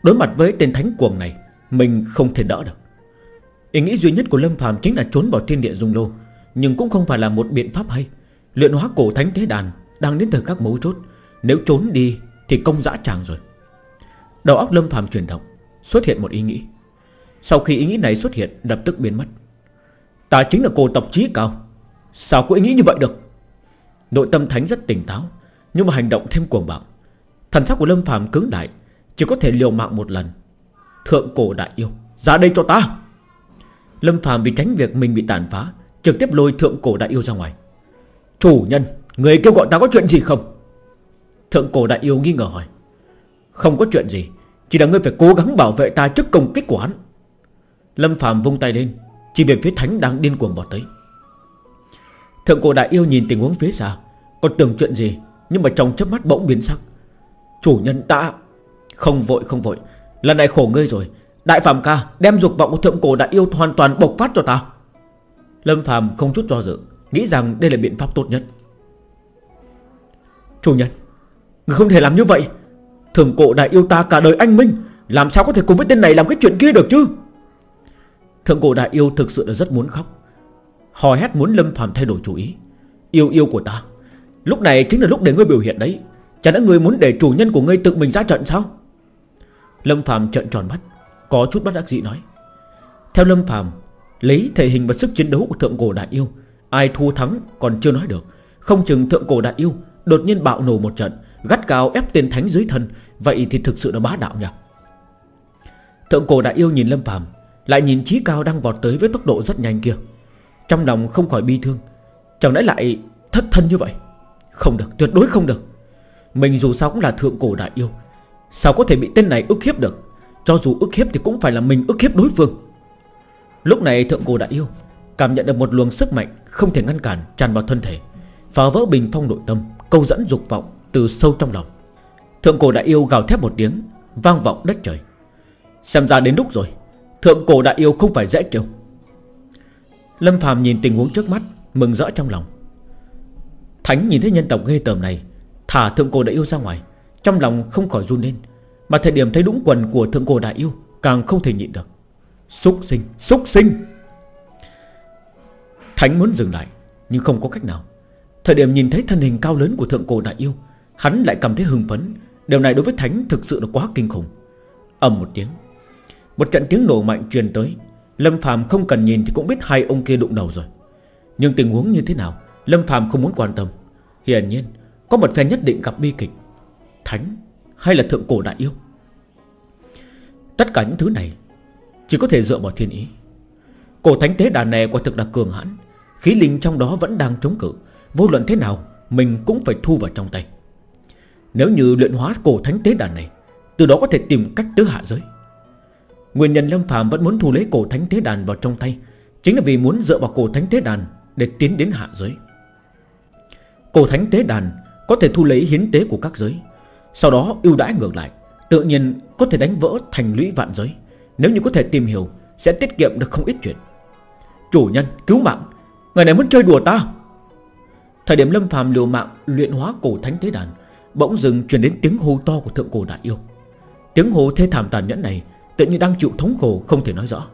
Đối mặt với tên thánh cuồng này, Mình không thể đỡ được. Ý nghĩ duy nhất của Lâm Phạm chính là trốn vào thiên địa dung lô, Nhưng cũng không phải là một biện pháp hay. Luyện hóa cổ thánh thế đàn Đang đến thời các mấu chốt. Nếu trốn đi thì công dã tràng rồi. Đầu óc Lâm Phạm chuyển động, Xuất hiện một ý nghĩ. Sau khi ý nghĩ này xuất hiện, lập tức biến mất. Ta chính là cổ tộc trí cao. Sao có ý nghĩ như vậy được? Nội tâm thánh rất tỉnh táo, Nhưng mà hành động thêm cuồng bạo. Thần sắc của Lâm phàm cứng đại, Chỉ có thể liều mạng một lần. Thượng cổ đại yêu, Ra đây cho ta. Lâm phàm vì tránh việc mình bị tàn phá, Trực tiếp lôi thượng cổ đại yêu ra ngoài. Chủ nhân, Người kêu gọi ta có chuyện gì không? Thượng cổ đại yêu nghi ngờ hỏi. Không có chuyện gì, Chỉ là ngươi phải cố gắng bảo vệ ta trước công kích của hắn. Lâm phàm vung tay lên chỉ về phía thánh đang điên cuồng vào tới. Thượng cổ đại yêu nhìn tình huống phía xa, Còn tưởng chuyện gì, Nhưng mà trong chớp mắt bỗng biến sắc. Chủ nhân ta Không vội không vội. Lần này khổ ngươi rồi. Đại Phạm ca, đem dục vọng của thượng cổ đại yêu hoàn toàn bộc phát cho ta. Lâm Phạm không chút do dự, Nghĩ rằng đây là biện pháp tốt nhất. Chủ nhân Người không thể làm như vậy. Thượng cổ đại yêu ta cả đời anh minh, Làm sao có thể cùng với tên này làm cái chuyện kia được chứ? Thượng cổ đại yêu thực sự là rất muốn khóc. Hò hét muốn Lâm Phạm thay đổi chủ ý. Yêu yêu của ta, Lúc này chính là lúc để ngươi biểu hiện đấy. Chẳng lẽ ngươi muốn để chủ nhân của ngươi tự mình ra trận sao? Lâm Phạm trận tròn mắt, Có chút bất đắc dĩ nói. Theo Lâm Phạm Lấy thể hình và sức chiến đấu của thượng cổ đại yêu, Ai thua thắng còn chưa nói được. Không chừng thượng cổ đại yêu Đột nhiên bạo nổ một trận, Gắt cao ép tên thánh dưới thân, Vậy thì thực sự là bá đạo nhỉ? Thượng cổ đại yêu nhìn Lâm Phạm lại nhìn chí cao đang vọt tới với tốc độ rất nhanh kia. Trong lòng không khỏi bi thương. Chẳng lẽ lại thất thân như vậy? Không được, tuyệt đối không được. Mình dù sao cũng là thượng cổ đại yêu. Sao có thể bị tên này ức hiếp được? Cho dù ức hiếp thì cũng phải là mình ức hiếp đối phương. Lúc này thượng cổ đại yêu Cảm nhận được một luồng sức mạnh Không thể ngăn cản tràn vào thân thể, Phá vỡ bình phong nội tâm, Câu dẫn dục vọng từ sâu trong lòng. Thượng cổ đại yêu gào thét một tiếng, Vang vọng đất trời. Xem ra đến lúc rồi Thượng cổ đại yêu không phải dễ kêu Lâm Phạm nhìn tình huống trước mắt Mừng rỡ trong lòng. Thánh nhìn thấy nhân tộc ghê tởm này Thả thượng cổ đại yêu ra ngoài Trong lòng không khỏi run lên. Mà thời điểm thấy đũng quần của thượng cổ đại yêu Càng không thể nhịn được. Xúc sinh, xúc sinh! Thánh muốn dừng lại Nhưng không có cách nào. Thời điểm nhìn thấy thân hình cao lớn của thượng cổ đại yêu Hắn lại cảm thấy hưng phấn. Điều này đối với Thánh thực sự là quá kinh khủng. Ầm một tiếng một trận tiếng nổ mạnh truyền tới. Lâm Phạm không cần nhìn thì cũng biết hai ông kia đụng đầu rồi. Nhưng tình huống như thế nào, Lâm Phạm không muốn quan tâm. Hiển nhiên, có một phen nhất định gặp bi kịch. Thánh hay là thượng cổ đại yêu? Tất cả những thứ này Chỉ có thể dựa vào thiên ý. Cổ thánh tế đàn này quả thực là cường hãn. Khí linh trong đó vẫn đang chống cự. Vô luận thế nào, Mình cũng phải thu vào trong tay. Nếu như luyện hóa cổ thánh tế đàn này, Từ đó có thể tìm cách tứ hạ giới. Nguyên nhân Lâm Phạm vẫn muốn thu lấy cổ thánh thế đàn vào trong tay, Chính là vì muốn dựa vào cổ thánh thế đàn Để tiến đến hạ giới. Cổ thánh tế đàn Có thể thu lấy hiến tế của các giới, Sau đó ưu đãi ngược lại, Tự nhiên có thể đánh vỡ thành lũy vạn giới. Nếu như có thể tìm hiểu, Sẽ tiết kiệm được không ít chuyện. Chủ nhân, cứu mạng, Người này muốn chơi đùa ta. Thời điểm Lâm phàm liều mạng luyện hóa cổ thánh tế đàn, Bỗng dừng truyền đến tiếng hô to của thượng cổ đại yêu. Tiếng hô thê thảm tàn nhẫn này Tự như đang chịu thống khổ không thể nói rõ.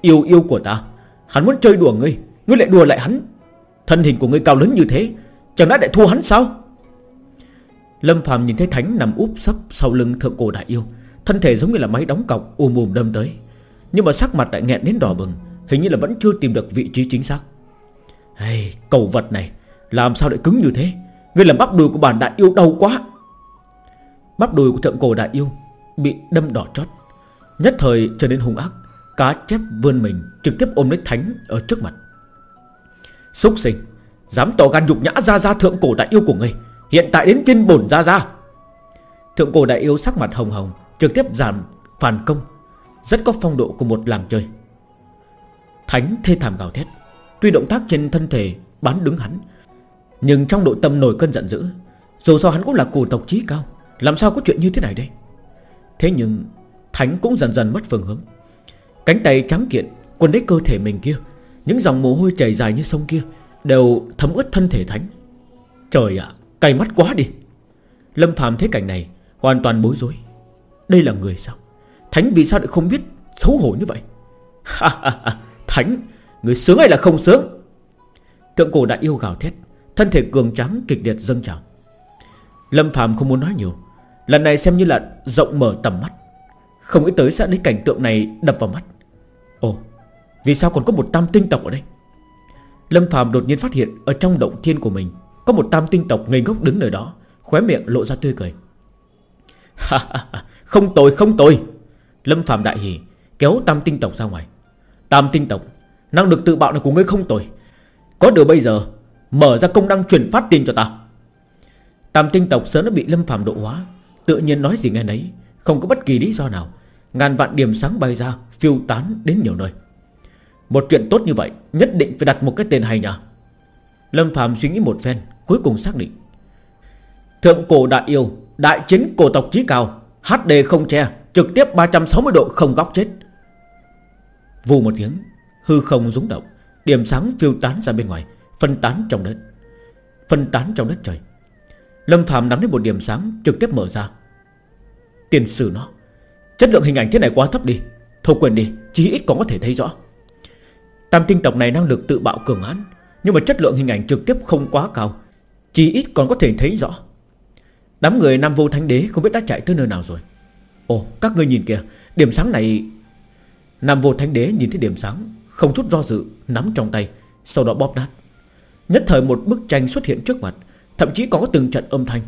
Yêu yêu của ta Hắn muốn chơi đùa ngươi Ngươi lại đùa lại hắn. Thân hình của ngươi cao lớn như thế Chẳng lẽ lại thua hắn sao? Lâm Phạm nhìn thấy Thánh nằm úp sấp sau lưng thượng cổ đại yêu Thân thể giống như là máy đóng cọc ùm ùm đâm tới. Nhưng mà sắc mặt lại nghẹn đến đỏ bừng Hình như là vẫn chưa tìm được vị trí chính xác. Hey, Cầu vật này Làm sao lại cứng như thế? Ngươi làm bắp đùi của bản đại yêu đau quá. Bắp đùi của thượng cổ đại yêu Bị đâm đỏ chót. Nhất thời trở nên hung ác, Cá chép vươn mình, trực tiếp ôm lấy Thánh ở trước mặt. Xúc sinh, Dám tỏ gan nhục nhã ra ra thượng cổ đại yêu của ngươi, Hiện tại đến viên bổn ra ra. Thượng cổ đại yêu sắc mặt hồng hồng, Trực tiếp giảm phản công, Rất có phong độ của một làng chơi. Thánh thê thảm gào thét, Tuy động tác trên thân thể bán đứng hắn, Nhưng trong nội tâm nổi cơn giận dữ, Dù sao hắn cũng là cổ tộc trí cao, Làm sao có chuyện như thế này đây? Thế nhưng Thánh cũng dần dần mất phương hướng. Cánh tay trắng kiện, Quần lấy cơ thể mình kia, Những dòng mồ hôi chảy dài như sông kia Đều thấm ướt thân thể Thánh. Trời ạ, Cay mắt quá đi. Lâm Phạm thấy cảnh này, Hoàn toàn bối rối. Đây là người sao? Thánh vì sao lại không biết xấu hổ như vậy? Thánh, Người sướng hay là không sướng? Tượng cổ đại yêu gào thét, Thân thể cường trắng kịch liệt dâng trào. Lâm Phạm không muốn nói nhiều, Lần này xem như là rộng mở tầm mắt. Không nghĩ tới sẽ đến cảnh tượng này đập vào mắt. Ồ, Vì sao còn có một tam tinh tộc ở đây? Lâm Phạm đột nhiên phát hiện Ở trong động thiên của mình Có một tam tinh tộc ngây ngốc đứng nơi đó, Khóe miệng lộ ra tươi cười. Không tồi không tồi. Lâm Phạm đại hỉ, Kéo tam tinh tộc ra ngoài. Tam tinh tộc, Năng lực tự bạo này của ngươi không tồi. Có điều bây giờ, Mở ra công năng truyền phát tin cho ta. Tam tinh tộc sớm đã bị Lâm Phạm độ hóa, Tự nhiên nói gì nghe nấy, Không có bất kỳ lý do nào. Ngàn vạn điểm sáng bay ra, Phiêu tán đến nhiều nơi. Một chuyện tốt như vậy Nhất định phải đặt một cái tên hay nhỉ? Lâm Phạm suy nghĩ một phen, Cuối cùng xác định. Thượng cổ đại yêu, Đại chính cổ tộc trí cao HD không che, Trực tiếp 360 độ không góc chết. Vù một tiếng, Hư không rúng động, Điểm sáng phiêu tán ra bên ngoài, Phân tán trong đất. Phân tán trong đất trời. Lâm Phạm nắm lấy một điểm sáng trực tiếp mở ra. Tiền sử nó. Chất lượng hình ảnh thế này quá thấp đi. Thôi quên đi Chỉ ít còn có thể thấy rõ. Tam tinh tộc này năng lực tự bạo cường án Nhưng mà chất lượng hình ảnh trực tiếp không quá cao Chỉ ít còn có thể thấy rõ. Đám người Nam Vô Thánh Đế không biết đã chạy tới nơi nào rồi. Ồ, các ngươi nhìn kìa, Điểm sáng này Nam Vô Thánh Đế nhìn thấy điểm sáng, Không chút do dự, nắm trong tay, Sau đó bóp nát. Nhất thời một bức tranh xuất hiện trước mặt, Thậm chí có từng trận âm thanh.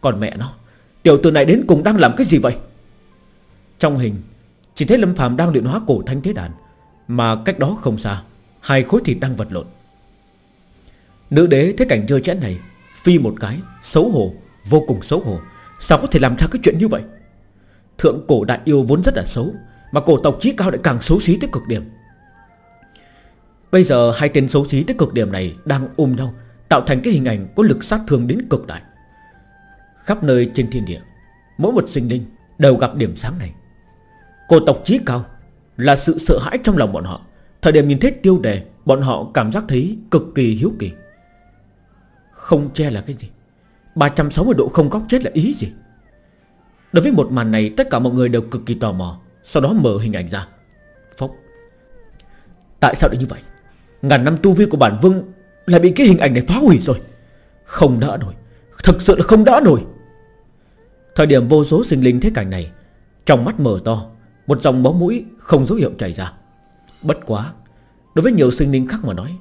Còn mẹ nó, Tiểu tử này đến cùng đang làm cái gì vậy? Trong hình, Chỉ thấy Lâm phàm đang luyện hóa cổ thanh thế đàn, Mà cách đó không xa, Hai khối thịt đang vật lộn. Nữ đế thấy cảnh chơi chén này, Phi một cái, Xấu hổ, Vô cùng xấu hổ. Sao có thể làm ra cái chuyện như vậy? Thượng cổ đại yêu vốn rất là xấu, Mà cổ tộc trí cao lại càng xấu xí tới cực điểm. Bây giờ hai tên xấu xí tới cực điểm này Đang ôm nhau, Tạo thành cái hình ảnh có lực sát thương đến cực đại. Khắp nơi trên thiên địa, Mỗi một sinh linh đều gặp điểm sáng này. Cổ tộc trí cao, Là sự sợ hãi trong lòng bọn họ. Thời điểm nhìn thấy tiêu đề, Bọn họ cảm giác thấy cực kỳ hiếu kỳ. Không che là cái gì? 360 độ không góc chết là ý gì? Đối với một màn này, Tất cả mọi người đều cực kỳ tò mò, Sau đó mở hình ảnh ra. Phốc. Tại sao lại như vậy? Ngàn năm tu vi của bản vương Lại bị cái hình ảnh này phá hủy rồi. Không đỡ nổi. Thực sự là không đỡ nổi. Thời điểm vô số sinh linh thế cảnh này, Trong mắt mở to. Một dòng máu mũi không dấu hiệu chảy ra. Bất quá, Đối với nhiều sinh linh khác mà nói,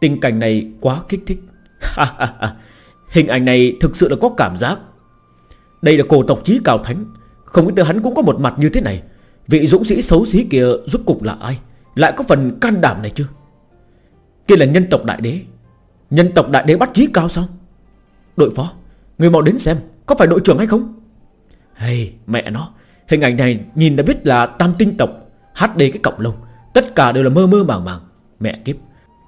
Tình cảnh này quá kích thích. Hình ảnh này thực sự là có cảm giác. Đây là cổ tộc trí cao thánh. Không nghĩ tới hắn cũng có một mặt như thế này. Vị dũng sĩ xấu xí kia rốt cục là ai? Lại có phần can đảm này chứ? Kia là nhân tộc đại đế. Nhân tộc đại đế bắt trí cao sao? Đội phó, Người mau đến xem Có phải đội trưởng hay không? Hey, mẹ nó. Hình ảnh này nhìn đã biết là tam tinh tộc HD cái cọng lông. Tất cả đều là mơ mơ màng màng. Mẹ kiếp,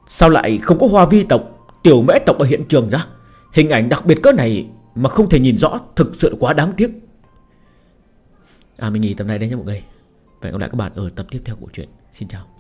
Sao lại không có hoa vi tộc, Tiểu mễ tộc ở hiện trường ra? Hình ảnh đặc biệt cỡ này Mà không thể nhìn rõ, Thực sự quá đáng tiếc. À mình nghỉ tập này đây nha mọi người. Và hẹn gặp lại các bạn ở tập tiếp theo của chuyện. Xin chào.